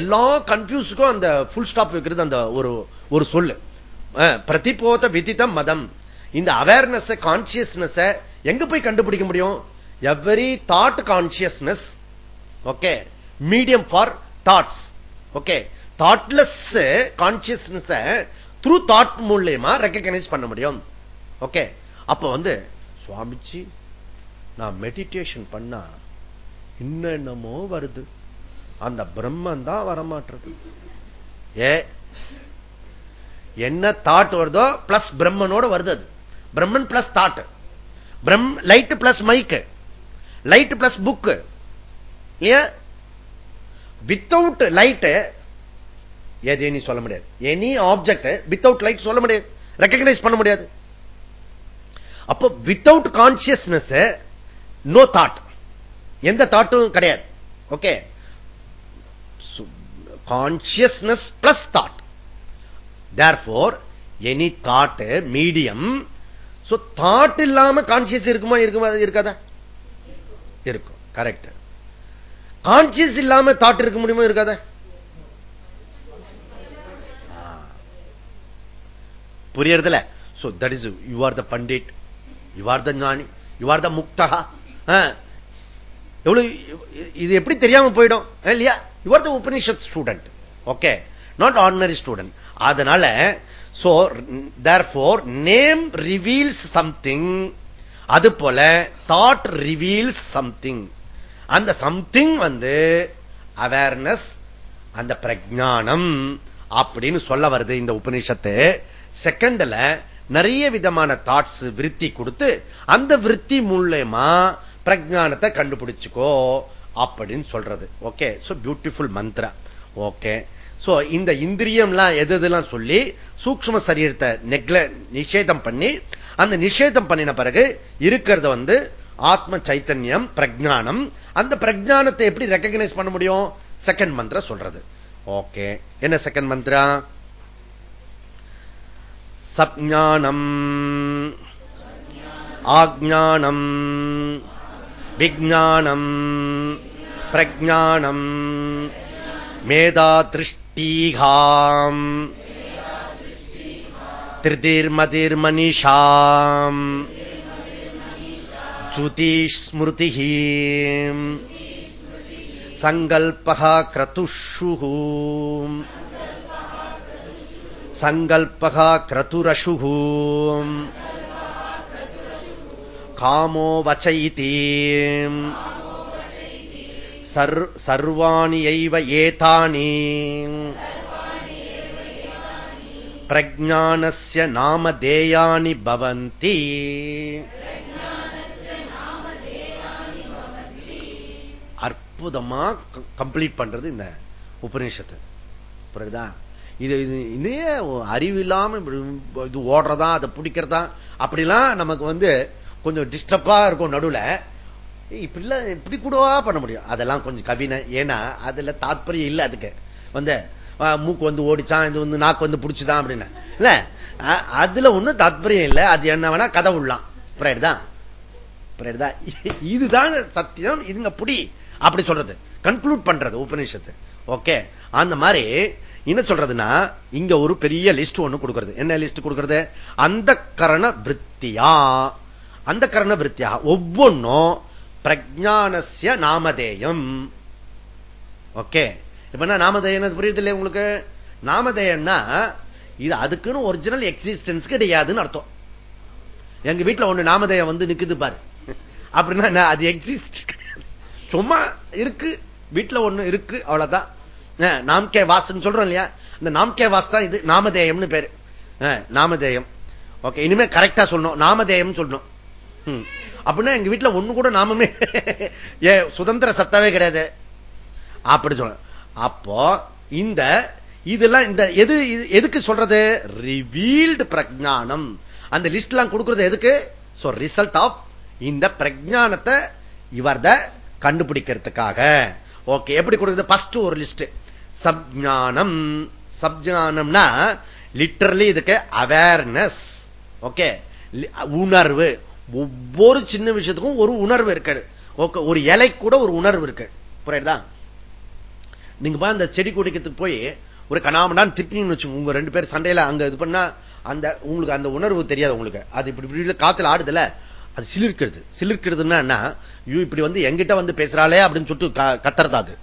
எல்லா கன்ஃபியூஸுக்கும் அந்த ஃபுல் ஸ்டாப் வைக்கிறது அந்த ஒரு ஒரு சொல்லு. பிரதிபோத விதித்தம் மதம். இந்த அவேர்னஸ் கான்சியஸ்னஸ் எங்க போய் கண்டுபிடிக்க முடியும்? Every thought consciousness okay medium for thoughts okay thoughtless consciousness through thought மூலியமா ரெக்கக்னைஸ் பண்ண முடியும். ஓகே அப்ப வந்து சுவாமிஜி நான் மெடிடேஷன் பண்ணா என்னென்னமோ வருது. அந்த பிரம்மன் தான் வரமாட்டுறது ஏ என்ன தாட் வருதோ பிளஸ் பிரம்மனோட வருது அது. Brahman plus thought from light plus mike light plus book ஏன் வித்தவுட் லைட் எது சொல்ல முடியாது. எனி ஆப்ஜெக்ட் வித்தவுட் லைட் சொல்ல முடியாது. ரெக்கக்னைஸ் பண்ண முடியாது. அப்போ வித்தவுட் கான்சியஸ்னஸ் நோ தாட் எந்த தாட்டும் கிடையாது. Okay consciousness plus thought therefore any thought medium thought இல்லாம கான்சியஸ் இருக்குமா இருக்குமா இருக்காதா? இருக்கும். கரெக்ட் கான்சியஸ் இல்லாம தாட் இருக்க முடியுமா இருக்காத? புரியறதுல so that is you are the pandit you are the gnani you are த முக்தகா எவ்வளவு இது எப்படி தெரியாம போயிடும்? இல்லையா? You are the Upanishad student okay not ordinary student அதனால so therefore name reveals something அது போல தாட் ரிவீல்ஸ் சம்திங் அந்த சம்திங் வந்து அவேர்னஸ் அந்த பிரஜானம் அப்படின்னு சொல்ல வருது இந்த உபநிஷத்து. செகண்ட்ல நிறைய விதமான தாட்ஸ் விருத்தி கொடுத்து அந்த விருத்தி மூலயமா பிரஜானத்தை கண்டுபிடிச்சுக்கோ அப்படின்னு சொல்றது. Okay so beautiful mantra okay so இந்த இந்திரியம்லாம் எது எதுலாம் சொல்லி சூக்ம சரீரத்தை நெக்ல நிஷேதம் பண்ணி அந்த நிஷேதம் பண்ணின பிறகு இருக்கிறத வந்து ஆத்ம சைத்தன்யம் பிரஜானம். அந்த பிரஜானத்தை எப்படி ரெக்கக்னைஸ் பண்ண முடியும்? செகண்ட் மந்திர சொல்றது. ஓகே என்ன செகண்ட் மந்திரா சப்ஞானம் ஆக்ஞானம் விஜானம் பிரஜானம் மேதா திருஷ்டீகாம் திருதிர்மதிர்மனிஷாம். ஜுதிஷ் ஸ்மிருதி கிரதுஷு सङ्कल्पः क्रतुरशुः कामो वच इति सर्वाणि एव एतानि प्रज्ञानस्य नामधेयानि भवन्ति அற்புதமா கம்ப்ளீட் பண்றது இந்த உபநிஷத்து புரியுதா இது இதே அறிவு இல்லாம இது ஓடுறதா அதை பிடிக்கிறதா அப்படிலாம் நமக்கு வந்து கொஞ்சம் டிஸ்டர்பா இருக்கும் நடுவில். இப்படிலாம் இப்படி கூடவா பண்ண முடியும்? அதெல்லாம் கொஞ்சம் கவினை. ஏன்னா அதுல தாத்பரியம் இல்லை அதுக்கு. வந்து மூக்கு வந்து ஓடிச்சான் இது வந்து நாக்கு வந்து பிடிச்சுதான் அப்படின்னு. இல்ல அதுல ஒண்ணும் தாத்பரியம் இல்லை. அது என்ன வேணா கதை உள்ளாம் புரியுதுதான் தான் இதுதான் சத்தியம். இதுங்க புடி. அப்படி சொல்றது. கன்க்ளூட் பண்றது உபநிஷத்து. ஓகே? அந்த மாதிரி என்ன சொல்றதுன்னா இங்க ஒரு பெரிய லிஸ்ட் ஒண்ணு கொடுக்கிறது. என்ன லிஸ்ட் கொடுக்கிறது? அந்த கரண விற்த்தியா அந்த கரண விற்த்தியா ஒவ்வொன்னும் பிரஜானசிய நாமதேயம். ஓகே. இப்ப என்ன நாமதேயம் புரியுது இல்லையா உங்களுக்கு? நாமதேயம்னா இது அதுக்குன்னு ஒரிஜினல் எக்ஸிஸ்டன்ஸ் கிடையாதுன்னு அர்த்தம். எங்க வீட்டுல ஒண்ணு நாமதேயம் வந்து நிக்குது பாரு. அப்படின்னா அது எக்ஸிஸ்ட் சும்மா இருக்கு. வீட்டுல ஒண்ணு இருக்கு. அவ்வளவுதான். நாம்கே வாஸ்ன்னு சொல்றோம் இல்லையா இந்த நாம்கே வாஸ் தான் இது நாமதேயம்னு பேரு. நாமதேயம். ஓகே இனிமே கரெக்டா சொல்லணும். நாமதேயம் சொல்லணும். அப்படின்னா எங்க வீட்டுல ஒண்ணு கூட நாமமே ஏ சுதந்திர சத்தாவே கிடையாது. அப்படி சொல்ல அப்போ இந்த இதெல்லாம் இந்த எது எதுக்கு சொல்றது? ரிவீல்டு பிரஜானம் அந்த லிஸ்ட் எல்லாம் கொடுக்கறது எதுக்கு? ரிசல்ட் ஆஃப் இந்த பிரஜானத்தை இவர் கண்டுபிடிக்கிறதுக்காக. ஓகே எப்படி கொடுக்குறது? ஃபர்ஸ்ட் ஒரு லிஸ்ட் சப்ஞானம். சப்ஞானம்னா லிட்டரலி இதுக்கு அவேர்னஸ் ஓகே உணர்வு. ஒவ்வொரு சின்ன விஷயத்துக்கும் ஒரு உணர்வு இருக்காது. ஓகே ஒரு இலை கூட ஒரு உணர்வு இருக்கு. புரியுதா? நீங்க அந்த செடி குடிக்கிறதுக்கு போய் ஒரு கனாமடான்னு திட்டினு வச்சுங்க உங்க ரெண்டு பேர் சண்டையில அங்க இது பண்ணா அந்த உங்களுக்கு அந்த உணர்வு தெரியாது உங்களுக்கு. அது இப்படி இப்படி காத்துல ஆடுதுல அது சிலிர்க்கிறது. சிலிர்க்கிறதுனா என்ன? இப்படி வந்து எங்கிட்ட வந்து பேசுறாளே அப்படின்னு சொல்லிட்டு கத்துறதா அது.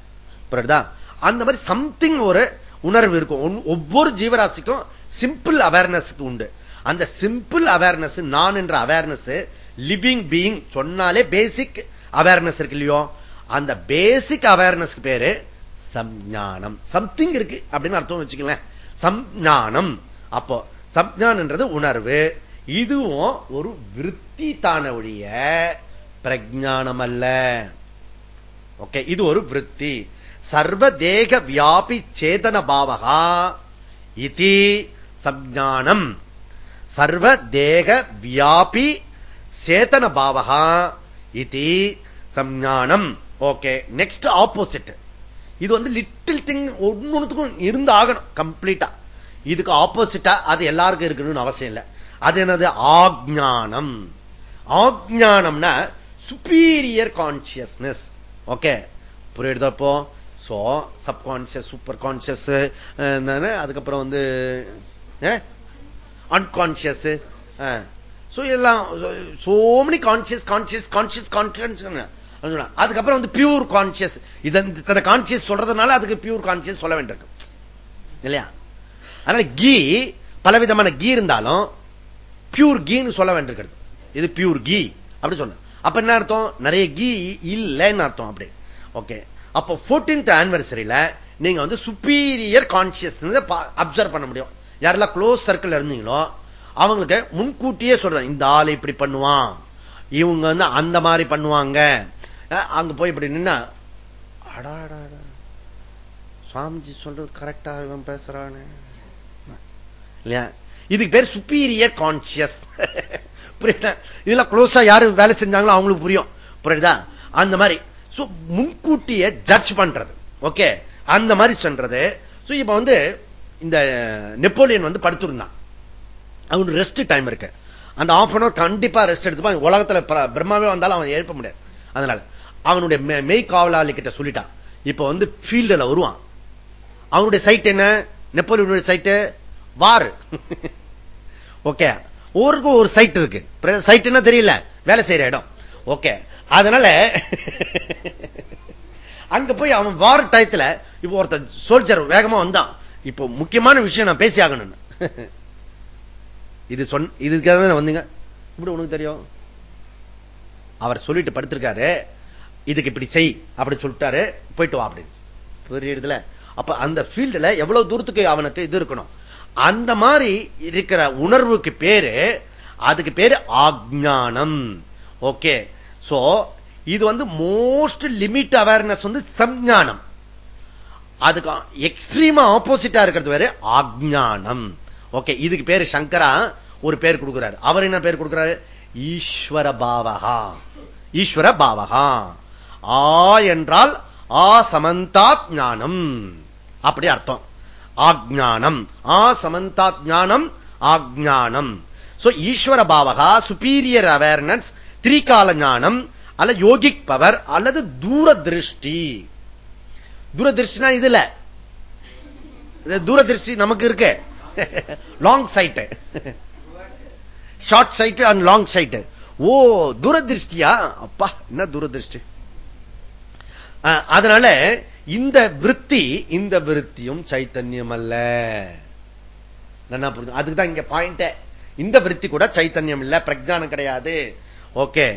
புரியுதா? அந்த மாதிரி சம்திங் ஒரு உணர்வு இருக்கும். ஒவ்வொரு ஜீவராசிக்கும் சிம்பிள் அவேர்னஸ் உண்டு. அந்த சிம்பிள் அவேர்னஸ் நான் என்ற அவேர்னஸ் லிவிங் பீயிங் சொன்னாலே பேசிக் அவேர்னஸ் இருக்கு இல்லையோ? அந்த பேசிக் அவேர்னஸ் பேரு சம்ஞானம். சம்திங் இருக்கு அப்படின்னு அர்த்தம் வச்சுக்கல சம்ஞானம். அப்போ சம்ஞானன்றது உணர்வு. இதுவும் ஒரு விற்பி தான ஒழிய பிரஜானம் அல்ல ஓகே இது ஒரு விருத்தி. சர்வதேக வியாபி சேதன பாவகா இது சப்ஞானம் சர்வதேக வியாபி சேதன பாவகா இது சஞ்ஞானம். ஓகே நெக்ஸ்ட் ஆப்போசிட் இது வந்து லிட்டில் திங் ஒன்னொன்னுக்கும் இருந்து ஆகணும் கம்ப்ளீட்டா இதுக்கு ஆப்போசிட்டா அது எல்லாருக்கும் இருக்கணும்னு அவசியம் இல்லை. அது என்னது? ஆக்ஞானம். ஆக்ஞானம்னா சுப்பீரியர் கான்சியஸ்னஸ் ஓகே புரியுதப்போ சோ சப்கான்சியஸ் சூப்பர் கான்சியஸ் அதுக்கப்புறம் வந்து eh, அன்கான்சியஸ் சோ eh. எல்லாம் so many conscious conscious conscious conscious அதுக்கப்புறம் வந்து பியூர் கான்சியஸ் இத்தனை கான்சியஸ் சொல்றதுனால அதுக்கு பியூர் கான்சியஸ் சொல்ல வேண்டியிருக்கு. இல்லையா? அதனால கீ பலவிதமான கீ இருந்தாலும் பியூர் கீன்னு சொல்ல வேண்டியிருக்கிறது இது பியூர் கீ. அப்படி சொன்ன அப்ப என்ன அர்த்தம்? நிறைய கீ இல்லைன்னு அர்த்தம் அப்படி. ஓகே அப்போ போர்டீன்த் ஆனிவர்சரியில நீங்க வந்து சுப்பீரியர் கான்சியஸ் அப்சர்வ் பண்ண முடியும். யாரெல்லாம் க்ளோஸ் சர்க்கிள் இருந்தீங்களோ அவங்களுக்கு முன்கூட்டியே சொல்றேன் இந்த ஆள் இப்படி பண்ணுவான். இவங்க வந்து அந்த மாதிரி பண்ணுவாங்க. அங்க போய் இப்படி நின்னா அடாடா சுவாமிஜி சொல்றது கரெக்டா இவன் பேசுறானு. இல்லையா? இதுக்கு பேர் சுப்பீரியர் கான்சியஸ் புரியுதா? இதெல்லாம் க்ளோஸா யாரு வேலை செஞ்சாங்களோ அவங்களுக்கு புரியும். புரியுதா? அந்த மாதிரி முன்கூட்டிய ஜட்ஜ் பண்றது. ஓகே அந்த மாதிரி சொல்றது. இப்ப வந்து இந்த நெப்போலியன் வந்து படுத்திருந்தான். அவனுக்கு ரெஸ்ட் டைம் இருக்கு. அந்த ஆஃப் அன் அவர் கண்டிப்பா ரெஸ்ட் எடுத்துப்பான். உலகத்துல பிரம்மாவே வந்தாலும் அவன் எழுப்ப முடியாது. அதனால அவனுடைய மெய் காவலாளி கிட்ட சொல்லிட்டான். இப்ப வந்து ஃபீல்டுல வருவான். அவனுடைய சைட் என்ன? நெப்போலியனுடைய சைட்டு வார். ஓகே ஒவ்வொருக்கும் ஒரு சைட் இருக்கு. சைட் என்ன தெரியல. வேலை செய்யற இடம். ஓகே அதனால அங்க போய் அவன் வார டயத்துல இப்போ ஒருத்த சோல்ஜர் வேகமா வந்தான். இப்போ முக்கியமான விஷயம் நான் பேசி ஆகணும் இது சொன்ன இதுக்காக வந்தீங்க? இப்படி உனக்கு தெரியும்? அவர் சொல்லிட்டு படுத்திருக்காரு. இதுக்கு இப்படி செய் அப்படி சொல்லிட்டாரு. போயிட்டு வா அப்படின்னு. புரியுதுல? அப்ப அந்த ஃபீல்டுல எவ்வளவு தூரத்துக்கு அவனுக்கு இது இருக்கணும்? அந்த மாதிரி இருக்கிற உணர்வுக்கு பேரு அதுக்கு பேரு ஆக்ஞானம். ஓகே. சோ இது வந்து மோஸ்ட் லிமிட் அவேர்னஸ் வந்து சஞ்ஞானம். அதுக்கு எக்ஸ்ட்ரீமா ஆப்போசிட்டா இருக்கிறது வேற ஆக்ஞானம் ஓகே இதுக்கு பேரு சங்கரா ஒரு பேர் கொடுக்கிறார். அவர் என்ன பேர் கொடுக்கிறாரு? ஈஸ்வர பாவகா. ஈஸ்வர பாவகா. ஆ என்றால் ஆ சமந்தா ஞானம் அப்படி அர்த்தம். ஆக்ஞானம் ஆ சமந்தா ஞானம் ஆக்ஞானம் ஈஸ்வர பாவகா சுப்பீரியர் அவேர்னஸ் திரிகால ஞானம் அல்ல யோகிக் பவர் அல்லது தூரதிருஷ்டி. தூரதிருஷ்டினா இதுல. தூரதிருஷ்டி நமக்கு இருக்கு. Long sight short sight and long sight ஓ தூரதிருஷ்டியா? அப்பா என்ன தூரதிருஷ்டி? அதனால இந்த விற்பி இந்த விருத்தியும் சைத்தன்யம் அல்ல. அதுக்கு தான் இங்க பாயிண்ட் இந்த விற்பி கூட சைத்தன்யம் இல்ல பிரஜானம் கிடையாது. ஓகே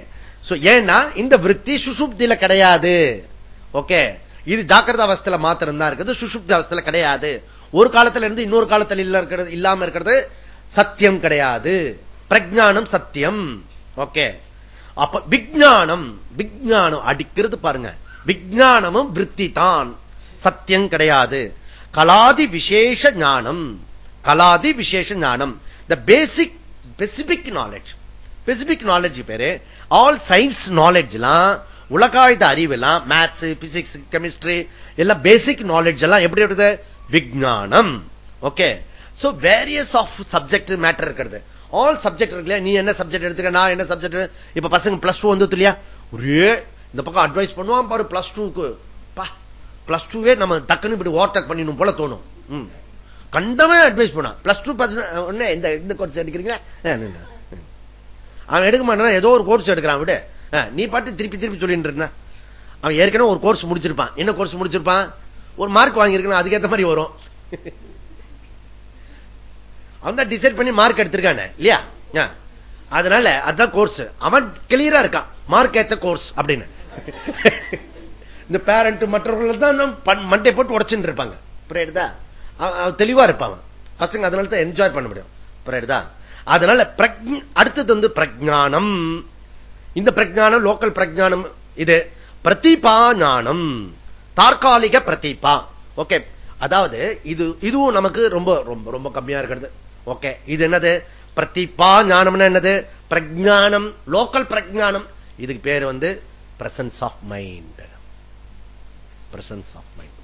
ஏன்னா இந்த விற்பி சுசுப்தியில கிடையாது. ஓகே இது ஜாக்கிரத அவஸ்தில மாத்திரம் தான் இருக்குது. சுசுப்தி அவஸ்தில கிடையாது. ஒரு காலத்துல இருந்து இன்னொரு காலத்துல இல்ல இருக்கிறது இல்லாம இருக்கிறது சத்தியம் கிடையாது. பிரஜானம் சத்தியம். ஓகே அப்ப விஜானம் விஜானம் அடிக்கிறது பாருங்க. விஜானமும் விற்பி தான் சத்தியம் கிடையாது. கலாதி விசேஷ ஞானம். கலாதி விசேஷ ஞானம். The basic specific knowledge specific knowledge பேரு ஆல் சயின்ஸ் நாலேஜ்லாம் எல்லாம் உலகாயுத அறிவு எல்லாம் மேத்ஸ் பிசிக்ஸ் கெமிஸ்ட்ரி எல்லாம் பேசிக் நாலேஜ் எல்லாம் எப்படி இருக்குது விஜானம் okay so various of subject matter இருக்கிறது. ஆல் சப்ஜெக்ட் இருக்கு நீ என்ன சப்ஜெக்ட் எடுத்துக்க நான் என்ன சப்ஜெக்ட் இப்ப பசங்க பிளஸ் டூ வந்து இல்லையா? ஒரே இந்த பக்கம் அட்வைஸ் பண்ணுவான் பாரு பிளஸ் டூக்கு பிளஸ் டூவே நம்ம டக்குன்னு இப்படி ஓவர்டேக் பண்ணிடணும் போல தோணும். கண்டமே அட்வைஸ் பண்ணா பிளஸ் டூ உடனே இந்த இந்த கோர்ஸ் எடுக்கிறீங்களா? அவன் எடுக்க மாட்டான்? ஏதோ ஒரு கோர்ஸ் எடுக்கிறான் விட. நீ பாட்டு திருப்பி திருப்பி சொல்லிட்டு இருந்தா. அவன் ஏற்கனவே ஒரு கோர்ஸ் முடிச்சிருப்பான். என்ன கோர்ஸ் முடிச்சிருப்பான்? ஒரு மார்க் வாங்கியிருக்கணும் அதுக்கேற்ற மாதிரி வரும். அவன் தான் டிசைட் பண்ணி மார்க் எடுத்திருக்கானே இல்லையா? அதனால அதுதான் கோர்ஸ் அவன் கிளியரா இருக்கான். மார்க் ஏத்த கோர்ஸ் அப்படின்னு. இந்த பேரண்ட் மற்றவர்கள் தான் மண்டை போட்டு உடச்சுட்டு இருப்பாங்க. புரியுதா? தெளிவா இருப்பான் பசங்க அதனால தான் என்ஜாய் பண்ண முடியும். புரியுதா? அதனால அடுத்தது வந்து பிரஜானம் இந்த பிரஜானம் லோக்கல் பிரஜானம் இது பிரதீபா ஞானம். தற்காலிக பிரதீபா. ஓகே. அதாவது இது இதுவும் நமக்கு ரொம்ப ரொம்ப ரொம்ப கம்மியா இருக்கிறது. ஓகே. இது என்னது? பிரதீபா ஞானம்னா என்னது? பிரஜானம் லோக்கல் பிரஜானம் இதுக்கு பேர் வந்து presence of mind presence of mind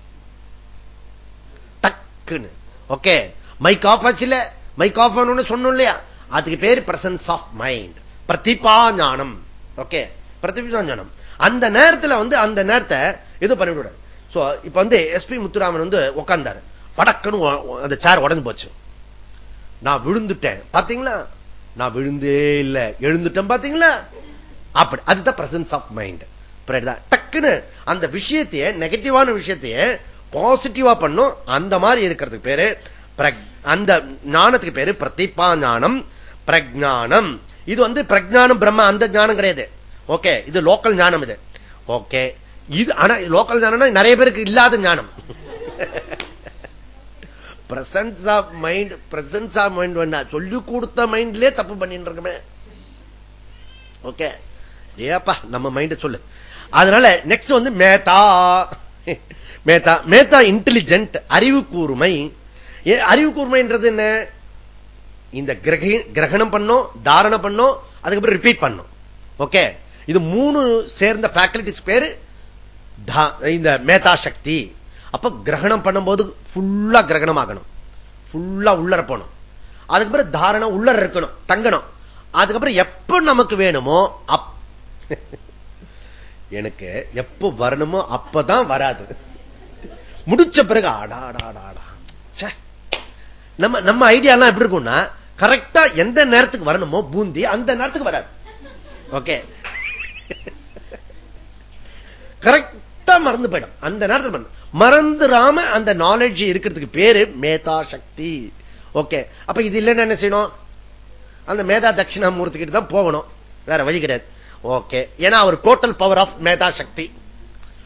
டக்குன்னு. ஓகே. மைக் ஆஃப் ஆச்சுல? மைக் ஆஃப் ஆனு சொன்னோம் இல்லையா? அதுக்கு பேர் பிரசன்ஸ் ஆஃப் மைண்ட் பிரதிபா ஞானம் ஓகே பிரதிபா ஞானம் அந்த நேரத்தில் வந்து அந்த நேரத்தை இது பண்ணிவிடாது சோ இப்ப வந்து எஸ்பி முத்துராமன் வந்து உட்கார்ந்தாரு படக்குன்னு அந்த சேர் உடஞ்சு போச்சு. நான் விழுந்துட்டேன். பாத்தீங்களா? நான் விழுந்தே இல்ல. எழுந்துட்டேன் பாத்தீங்களா? அப்படி. அதுதான் பிரசன்ஸ் ஆஃப் மைண்ட் டக்குன்னு அந்த விஷயத்தையே நெகட்டிவான விஷயத்தையே பாசிட்டிவா பண்ணும். அந்த மாதிரி இருக்கிறதுக்கு பேரு அந்த ஞானத்துக்கு பேரு பிரதிபா ஞானம் பிரஜானம் இது வந்து பிரஜானம் பிரம்ம அந்த ஞானம் கிடையாது. ஓகே இது லோக்கல் ஞானம் இது. ஓகே இது ஆனா லோக்கல் ஞானம் நிறைய பேருக்கு இல்லாத ஞானம். Presence of mind presence of mind வேணா. சொல்லி கொடுத்த மைண்ட்லயே தப்பு பண்ணிட்டு இருக்கமே. ஓகே ஏப்பா நம்ம மைண்ட் சொல்லு. அதனால நெக்ஸ்ட் வந்து மேதா மேதா மேதா இன்டெலிஜென்ட் அறிவு கூர்மை அறிவு கூர்மைன்றது என்ன? இந்த கிரகணம் பண்ணோம் தாரணம் பண்ணோம் அதுக்கப்புறம் ரிப்பீட் பண்ணும். ஓகே இது மூணு சேர்ந்த ஃபேக்கல்டிஸ் பேரு இந்த மேதா சக்தி அப்ப கிரகணம் பண்ணும்போது ஃபுல்லா கிரகணம் ஆகணும். ஃபுல்லா உள்ளர போகணும். அதுக்கப்புறம் தாரணம் உள்ளர இருக்கணும் தங்கணும். அதுக்கப்புறம் எப்ப நமக்கு வேணுமோ அப் எனக்கு எப்ப வரணுமோ அப்பதான் வராது. முடிச்ச பிறகு ஆடாடாடாடா. நம்ம நம்ம ஐடியா எல்லாம் எப்படி இருக்கும்னா கரெக்டா எந்த நேரத்துக்கு வரணுமோ பூந்தி அந்த நேரத்துக்கு வராது. ஓகே. கரெக்டா மறந்து போயிடும். அந்த நேரத்தில் மறந்துடாம அந்த நாலேஜ் இருக்கிறதுக்கு பேரு மேதா சக்தி. ஓகே. அப்ப இது இல்லைன்னு என்ன செய்யணும்? அந்த மேதா தட்சிணாமூர்த்தி கிட்ட தான் போகணும். வேற வழி கிடையாது. ஓகே. ஏன்னா அவர் டோட்டல் பவர் ஆஃப் மேதா சக்தி.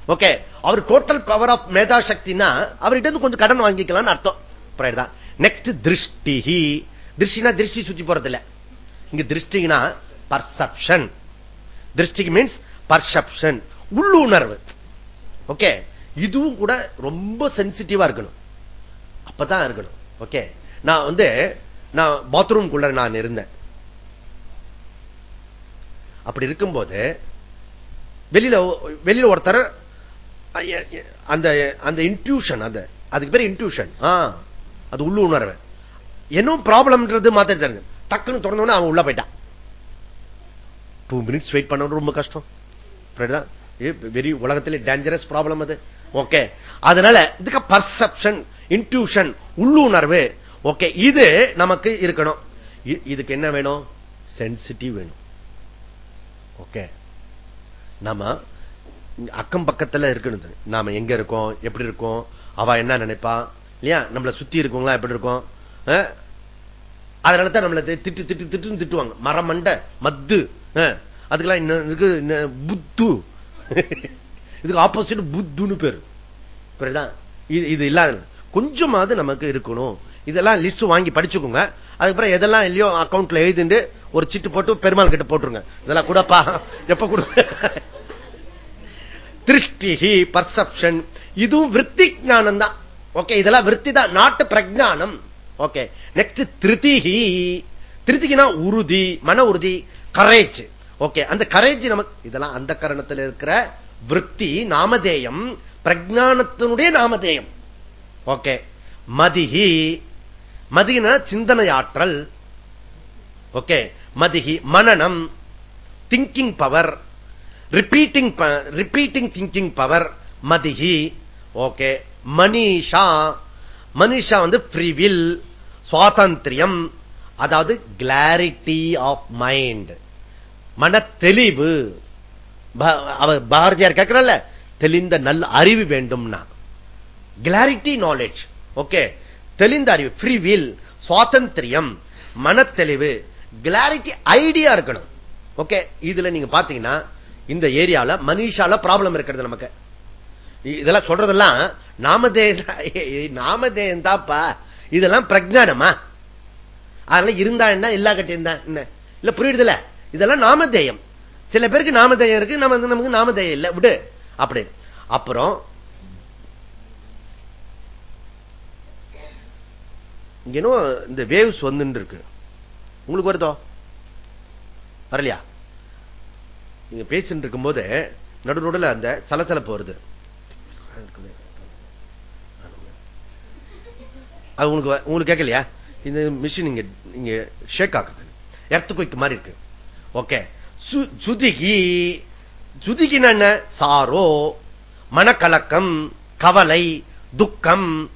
ஓகே. அவர் டோட்டல் பவர் ஆஃப் மேதா சக்தினா அவர்கிட்ட கொஞ்சம் கடன் வாங்கிக்கலாம்னு அர்த்தம். நெக்ஸ்ட் திருஷ்டி திருஷ்டினா திருஷ்டி சுத்தி போறது இல்ல இங்க திருஷ்டினா பர்செப்ஷன் திருஷ்டிக்கு மீன்ஸ் பர்செப்ஷன் உள்ளுணர்வு. ஓகே இதுவும் கூட ரொம்ப சென்சிட்டிவா இருக்கணும். அப்பதான் இருக்கணும். ஓகே நான் வந்து நான் பாத்ரூம்குள்ள நான் இருந்தேன். அப்படி இருக்கும்போது வெளியில வெளியில ஒருத்தர் அந்த அந்த இன்ட்யூஷன் அந்த அதுக்கு பேர் இன்ட்யூஷன் அது உள்ளு என்ன என்னும் ப்ராப்ளம்ன்றது மாத்திரி தருங்க டக்குன்னு திறந்தோன்னு அவன் உள்ள போயிட்டான். டூ மினிட்ஸ் வெயிட் பண்ண ரொம்ப கஷ்டம். வெரி உலகத்திலே டேஞ்சரஸ் ப்ராப்ளம் அது. ஓகே. அதனால இதுக்கு பர்செப்ஷன் இன்ட்யூஷன் உள்ளுணர்வு. ஓகே இது நமக்கு இருக்கணும். இதுக்கு என்ன வேணும்? சென்சிட்டிவ் வேணும். ஓகே. நம்ம அக்கம் பக்கத்துல இருக்கணும் நாம எங்க இருக்கோம்? எப்படி இருக்கோம்? அவ என்ன நினைப்பா? இல்லையா? நம்மளை சுத்தி இருக்கவங்களா எப்படி இருக்கும்? அதனால தான் நம்மளை திட்டு திட்டு திட்டுன்னு திட்டுவாங்க. மரமண்ட மத்து அதுக்கெல்லாம் இன்னும் புத்து. இதுக்கு ஆப்போசிட் புத்துன்னு பேரு. இது இது இல்லாத கொஞ்சமாவது நமக்கு இருக்கணும். இதெல்லாம் லிஸ்ட் வாங்கி படிச்சுக்கோங்க. அதுக்கப்புறம் எதெல்லாம் இல்லையோ அக்கௌண்ட்ல எழுதிட்டு ஒரு சிட்டு போட்டு பெருமாள் கிட்ட போட்டுருங்க. இதெல்லாம் கூடப்பா. எப்ப கொடுங்க திருஷ்டி பர்செப்ஷன் இதுவும் விற்பி ஞானம் தான் ஓகே இதெல்லாம் விற்பி தான். நாட்டு பிரஜானம். ஓகே நெக்ஸ்ட் திருத்திகி திருத்திகினா உறுதி மன உறுதி கரேஜ் ஓகே அந்த கரேஜ் நமக்கு இதெல்லாம் அந்த கரணத்தில் இருக்கிற விற்பி நாமதேயம் பிரஜானத்தினுடைய நாமதேயம். ஓகே மதிகி. மதிகின சிந்தனையாற்றல். ஓகே மதிகி மனநம் thinking power repeating repeating thinking power மதிகி. Okay மனிஷா. மனிஷா வந்து ஃப்ரீவில் சுவாதந்திரியம் அதாவது கிளாரிட்டி ஆஃப் மைண்ட் மன தெளிவு அவர் பாரதியார் கேட்கிறல்ல தெளிந்த நல்ல அறிவு வேண்டும்னா. கிளாரிட்டி நாலேஜ் ஓகே தெளிந்த அறிவு ஃப்ரீ வில் சுவாதந்திரியம் மனத்தெளிவு கிளாரிட்டி ஐடியா இருக்கணும். ஓகே இதுல நீங்க பாத்தீங்கன்னா இந்த ஏரியால மனிஷால ப்ராப்ளம் இருக்கிறது நமக்கு. இதெல்லாம் சொல்றதெல்லாம் நாமதே நாமதேயம் தாப்பா இதெல்லாம் பிரஜானமா? அதனால இருந்தா என்ன இல்லா கட்டியிருந்தா என்ன? இல்ல புரியுதுல இதெல்லாம் நாமதேயம். சில பேருக்கு நாமதேயம் இருக்கு நம்ம நமக்கு நாமதேயம் இல்ல. விடு. அப்படி. அப்புறம் இங்கனோ இந்த வேவ்ஸ் வந்துட்டு இருக்கு. உங்களுக்கு வருதோ? வரலையா? நீங்க பேசிட்டு இருக்கும் போது நடு அந்த சலசலப்பு வருது. அது உங்களுக்கு உங்களுக்கு கேட்கலையா? இந்த மிஷின் இங்க இங்க ஷேக் ஆகுது எர்த்து குயிக் மாதிரி இருக்கு. ஓகே சுதுகி. சுதிகின என்ன? சாரோ மனக்கலக்கம் கவலை துக்கம்.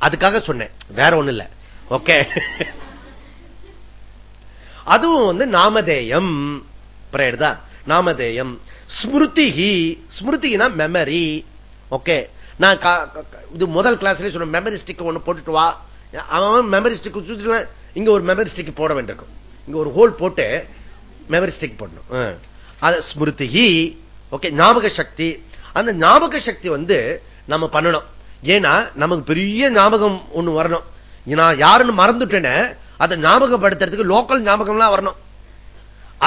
அதுக்காக சொன்னேன். வேற ஒண்ணு இல்ல. ஓகே அதுவும் வந்து நாமதேயம். பிரேடுதா நாமதேயம். ஸ்மிருதிகி ஸ்மிருதினா மெமரி ஓகே நான் இது முதல் கிளாஸ்ல சொன்ன மெமரி ஸ்டிக் ஒன்று போட்டுட்டு வா. அவன் மெமரி ஸ்டிக் இங்க ஒரு மெமரி ஸ்டிக் போட வேண்டியிருக்கும். இங்க ஒரு ஹோல் போட்டு மெமரி ஸ்டிக் போடணும். அது ஸ்மிருதி ஓகே ஞாபக சக்தி. அந்த ஞாபக சக்தி வந்து நம்ம பண்ணணும். ஏன்னா நமக்கு பெரிய ஞாபகம் ஒண்ணு வரணும். நான் யாருன்னு மறந்துட்டேன்னு அதை ஞாபகப்படுத்துறதுக்கு லோக்கல் ஞாபகம்லாம் வரணும்.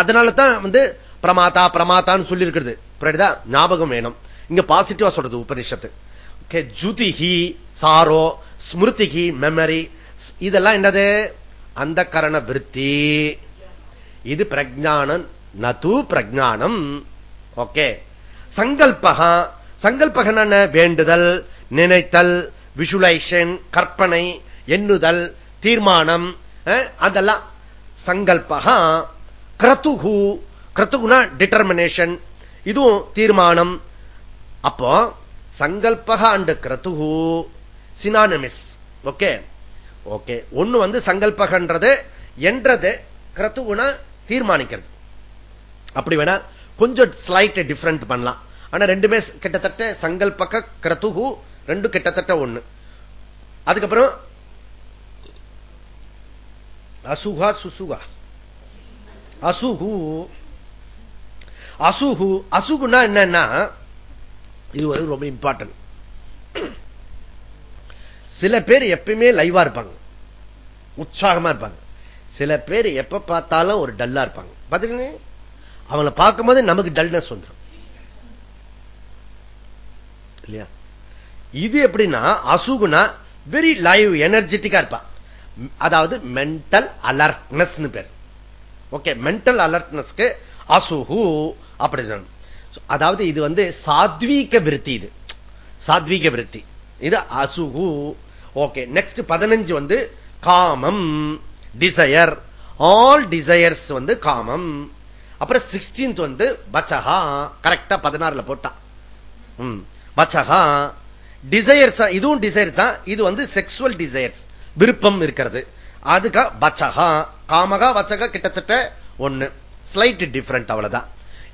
அதனால தான் வந்து பிரமாதா பிரமாத்தான்னு சொல்லி இருக்கிறது ஞாபகம் வேணும். இங்க பாசிட்டிவா சொல்றது உபனிஷத்து ஜுதிஹி சாரோ ஸ்மிருதிகி மெமரி இதெல்லாம் என்னது? அந்த கரண விற்பி இது பிரஜானம் நது பிரஜானம். ஓகே சங்கல்பகா சங்கல்பகன் வேண்டுதல் நினைத்தல் விஷுவலைசேஷன் கற்பனை எண்ணுதல் தீர்மானம் அதெல்லாம். சங்கல்பகா கிரத்துகு கிரத்துகுனா டிட்டர்மினேஷன் இதுவும் தீர்மானம் அப்போ சங்கல்பக அண்ட் கிரத்துகு சினானமிஸ் ஓகே? ஓகே. ஒண்ணு வந்து சங்கல்பகன்றது என்றது கிரத்துகுனா தீர்மானிக்கிறது. அப்படி வேணா கொஞ்சம் ஸ்லைட் டிஃபரெண்ட் பண்ணலாம். ஆனா ரெண்டுமே கிட்டத்தட்ட சங்கல்பக கிரத்துகு ரெண்டு கிட்டத்தட்ட ஒண்ணு. அதுக்கப்புறம் அசுகா சுசுகா. அசுகு அசுகு அசுகுனா என்னன்னா இது வந்து ரொம்ப இம்பார்ட்டன்ட் சில பேர் எப்பயுமே லைவா இருப்பாங்க. உற்சாகமா இருப்பாங்க. சில பேர் எப்ப பார்த்தாலும் ஒரு டல்லா இருப்பாங்க. பாத்துக்கங்க அவங்கள பார்க்கும்போது நமக்கு டல்னஸ் வந்துடும் இல்லையா? இது எப்படின்னா அசுகுனா வெரி லைவ் எனர்ஜெட்டிக்கா இருப்பான் அதாவது மென்டல் அலர்ட்னஸ் பேர். ஓகே மென்டல் அலர்ட்னஸ்க்கு அசுகு அப்படி அதாவது இது வந்து சாத்வீக விருத்தி இது. சாத்வீக விருத்தி. இது அசுகு. ஓகே நெக்ஸ்ட் பதினஞ்சு வந்து காமம் டிசையர் ஆல் டிசையர்ஸ் வந்து காமம். அப்புறம் சிக்ஸ்டீன்த் வந்து பச்சகா கரெக்டா பதினாறுல போட்டான் பச்சகா டிசையர்ஸ் இதுவும் டிசைர் தான். இது வந்து செக்ஷுவல் டிசையர்ஸ் விருப்பம் இருக்கிறது. அதுக்கா பச்சகா காமகா வச்சகா கிட்டத்தட்ட ஒண்ணு. ஸ்லைட் டிஃபரெண்ட் அவ்வளவுதான்.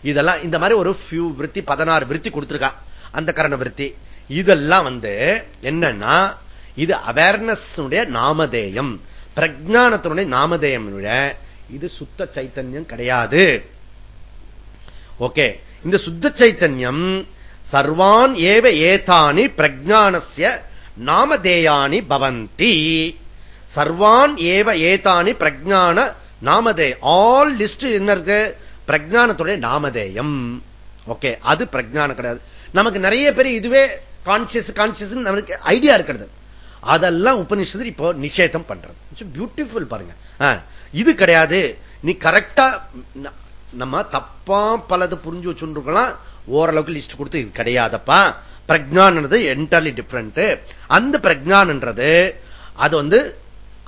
இதெல்லாம் இந்த மாதிரி ஒரு ஃபியூ விருத்தி பதினாறு விருத்தி கொடுத்திருக்கா. அந்த கரண விருத்தி. இதெல்லாம் வந்து என்னன்னா இது அவேர்னஸ் நாமதேயம். பிரஜானத்தினுடைய நாமதேயம் இது சுத்த சைத்தன்யம் கிடையாது. ஓகே. இந்த சுத்த சைத்தன்யம் சர்வான் ஏவ ஏதானி பிரஜானசிய நாமதேயானி பவந்தி. சர்வான் ஏவ ஏதானி பிரஜான நாமதே. ஆல் லிஸ்ட் என்ன இருக்கு? பிரஜானத்துடைய நாமதேயம். ஓகே அது பிரஜானம் கிடையாது. நமக்கு நிறைய பேர் இதுவே கான்சியஸ் கான்சியஸ் நமக்கு ஐடியா இருக்கிறது. அதெல்லாம் உபநிஷத்து இப்போ நிஷேதம் பண்றது. பியூட்டிஃபுல் பாருங்க. இது கிடையாது. நீ கரெக்டா நம்ம தப்பா பலது புரிஞ்சு வச்சுருக்கலாம். ஓரளவுக்கு லிஸ்ட் கொடுத்து இது கிடையாதப்பா. பிரஜானது என்டர்லி டிஃப்ரெண்ட் அந்த பிரஜானன்றது அது வந்து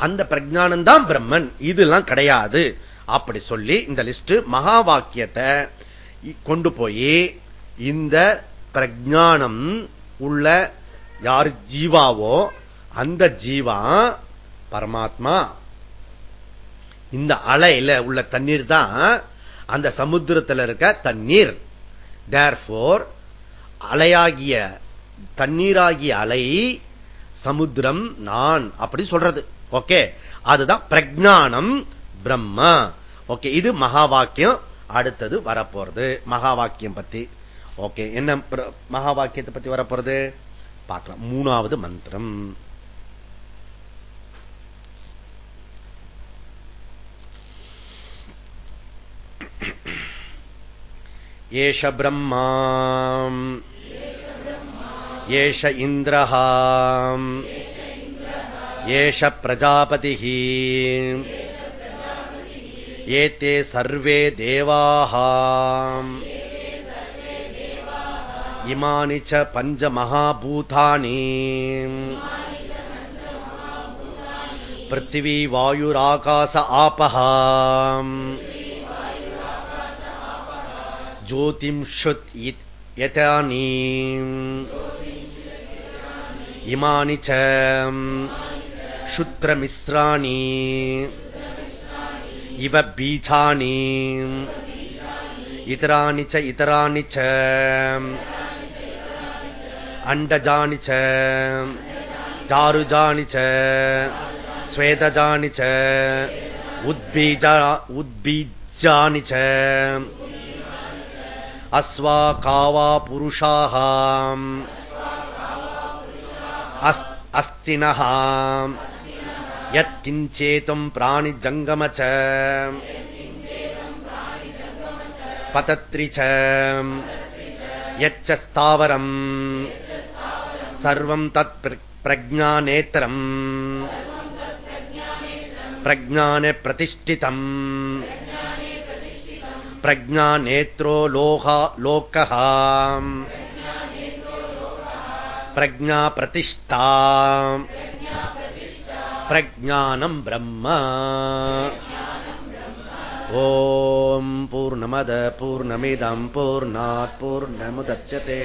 அந்த பிரஜானம் தான் பிரம்மன். இதெல்லாம் கிடையாது. அப்படி சொல்லி இந்த லிஸ்ட் மகா வாக்கியத்தை கொண்டு போய் இந்த பிரஜானம் உள்ள யார் ஜீவாவோ அந்த ஜீவா பரமாத்மா. இந்த அலையில உள்ள தண்ணீர் தான் அந்த சமுத்திரத்தில் இருக்க தண்ணீர். தேர்ஃபோர் அலையாகிய தண்ணீராகிய அலை சமுத்திரம் நான் அப்படி சொல்றது. ஓகே அதுதான் பிரஜானம் பிரம்மா. ஓகே இது மகா வாக்கியம் அடுத்தது வரப்போறது. மகா வாக்கியம் பத்தி. ஓகே என்ன மகா வாக்கியத்தை பத்தி வரப்போறது? பார்க்கலாம். மூணாவது மந்திரம். ஏஷ பிரம்மா. ஏஷ இந்திரஹாம் ஏஷ பிரஜாபதி एते सर्वे देवाः इमानि च पञ्चमहाभूतानि पृथिवी वायुराकाश आपः ज्योतिंषुत् यतानि इमानि च क्षुत्रमिस्राणि इव बीजानि इतराणि च इतराणि च अण्डजानि च चारुजानि च स्वेदजानि च उद्बीजा उद्बीजानि च अस्वा कावा पुरुषाः अस्तिनः यत्किञ्चेतम् प्राणिजङ्गम च पतत्रि च यच्च स्थावरम् सर्वम् तत् प्रज्ञानेत्रम् प्रज्ञाने प्रतिष्ठितम् प्रज्ञानेत्रो लोहा लोकः प्रज्ञा प्रतिष्ठा प्रज्ञानम् ब्रह्म ॐ पूर्णमद पूर्णमिदम् पूर्णात् पूर्णमुदच्यते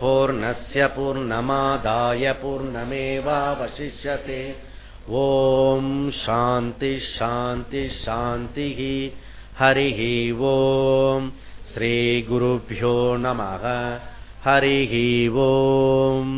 पूर्णस्य पूर्णमादाय पूर्णमेवावशिष्यते ॐ शान्ति शान्ति शान्तिः हरिः ॐ श्रीगुरुभ्यो नमः हरिः ओम्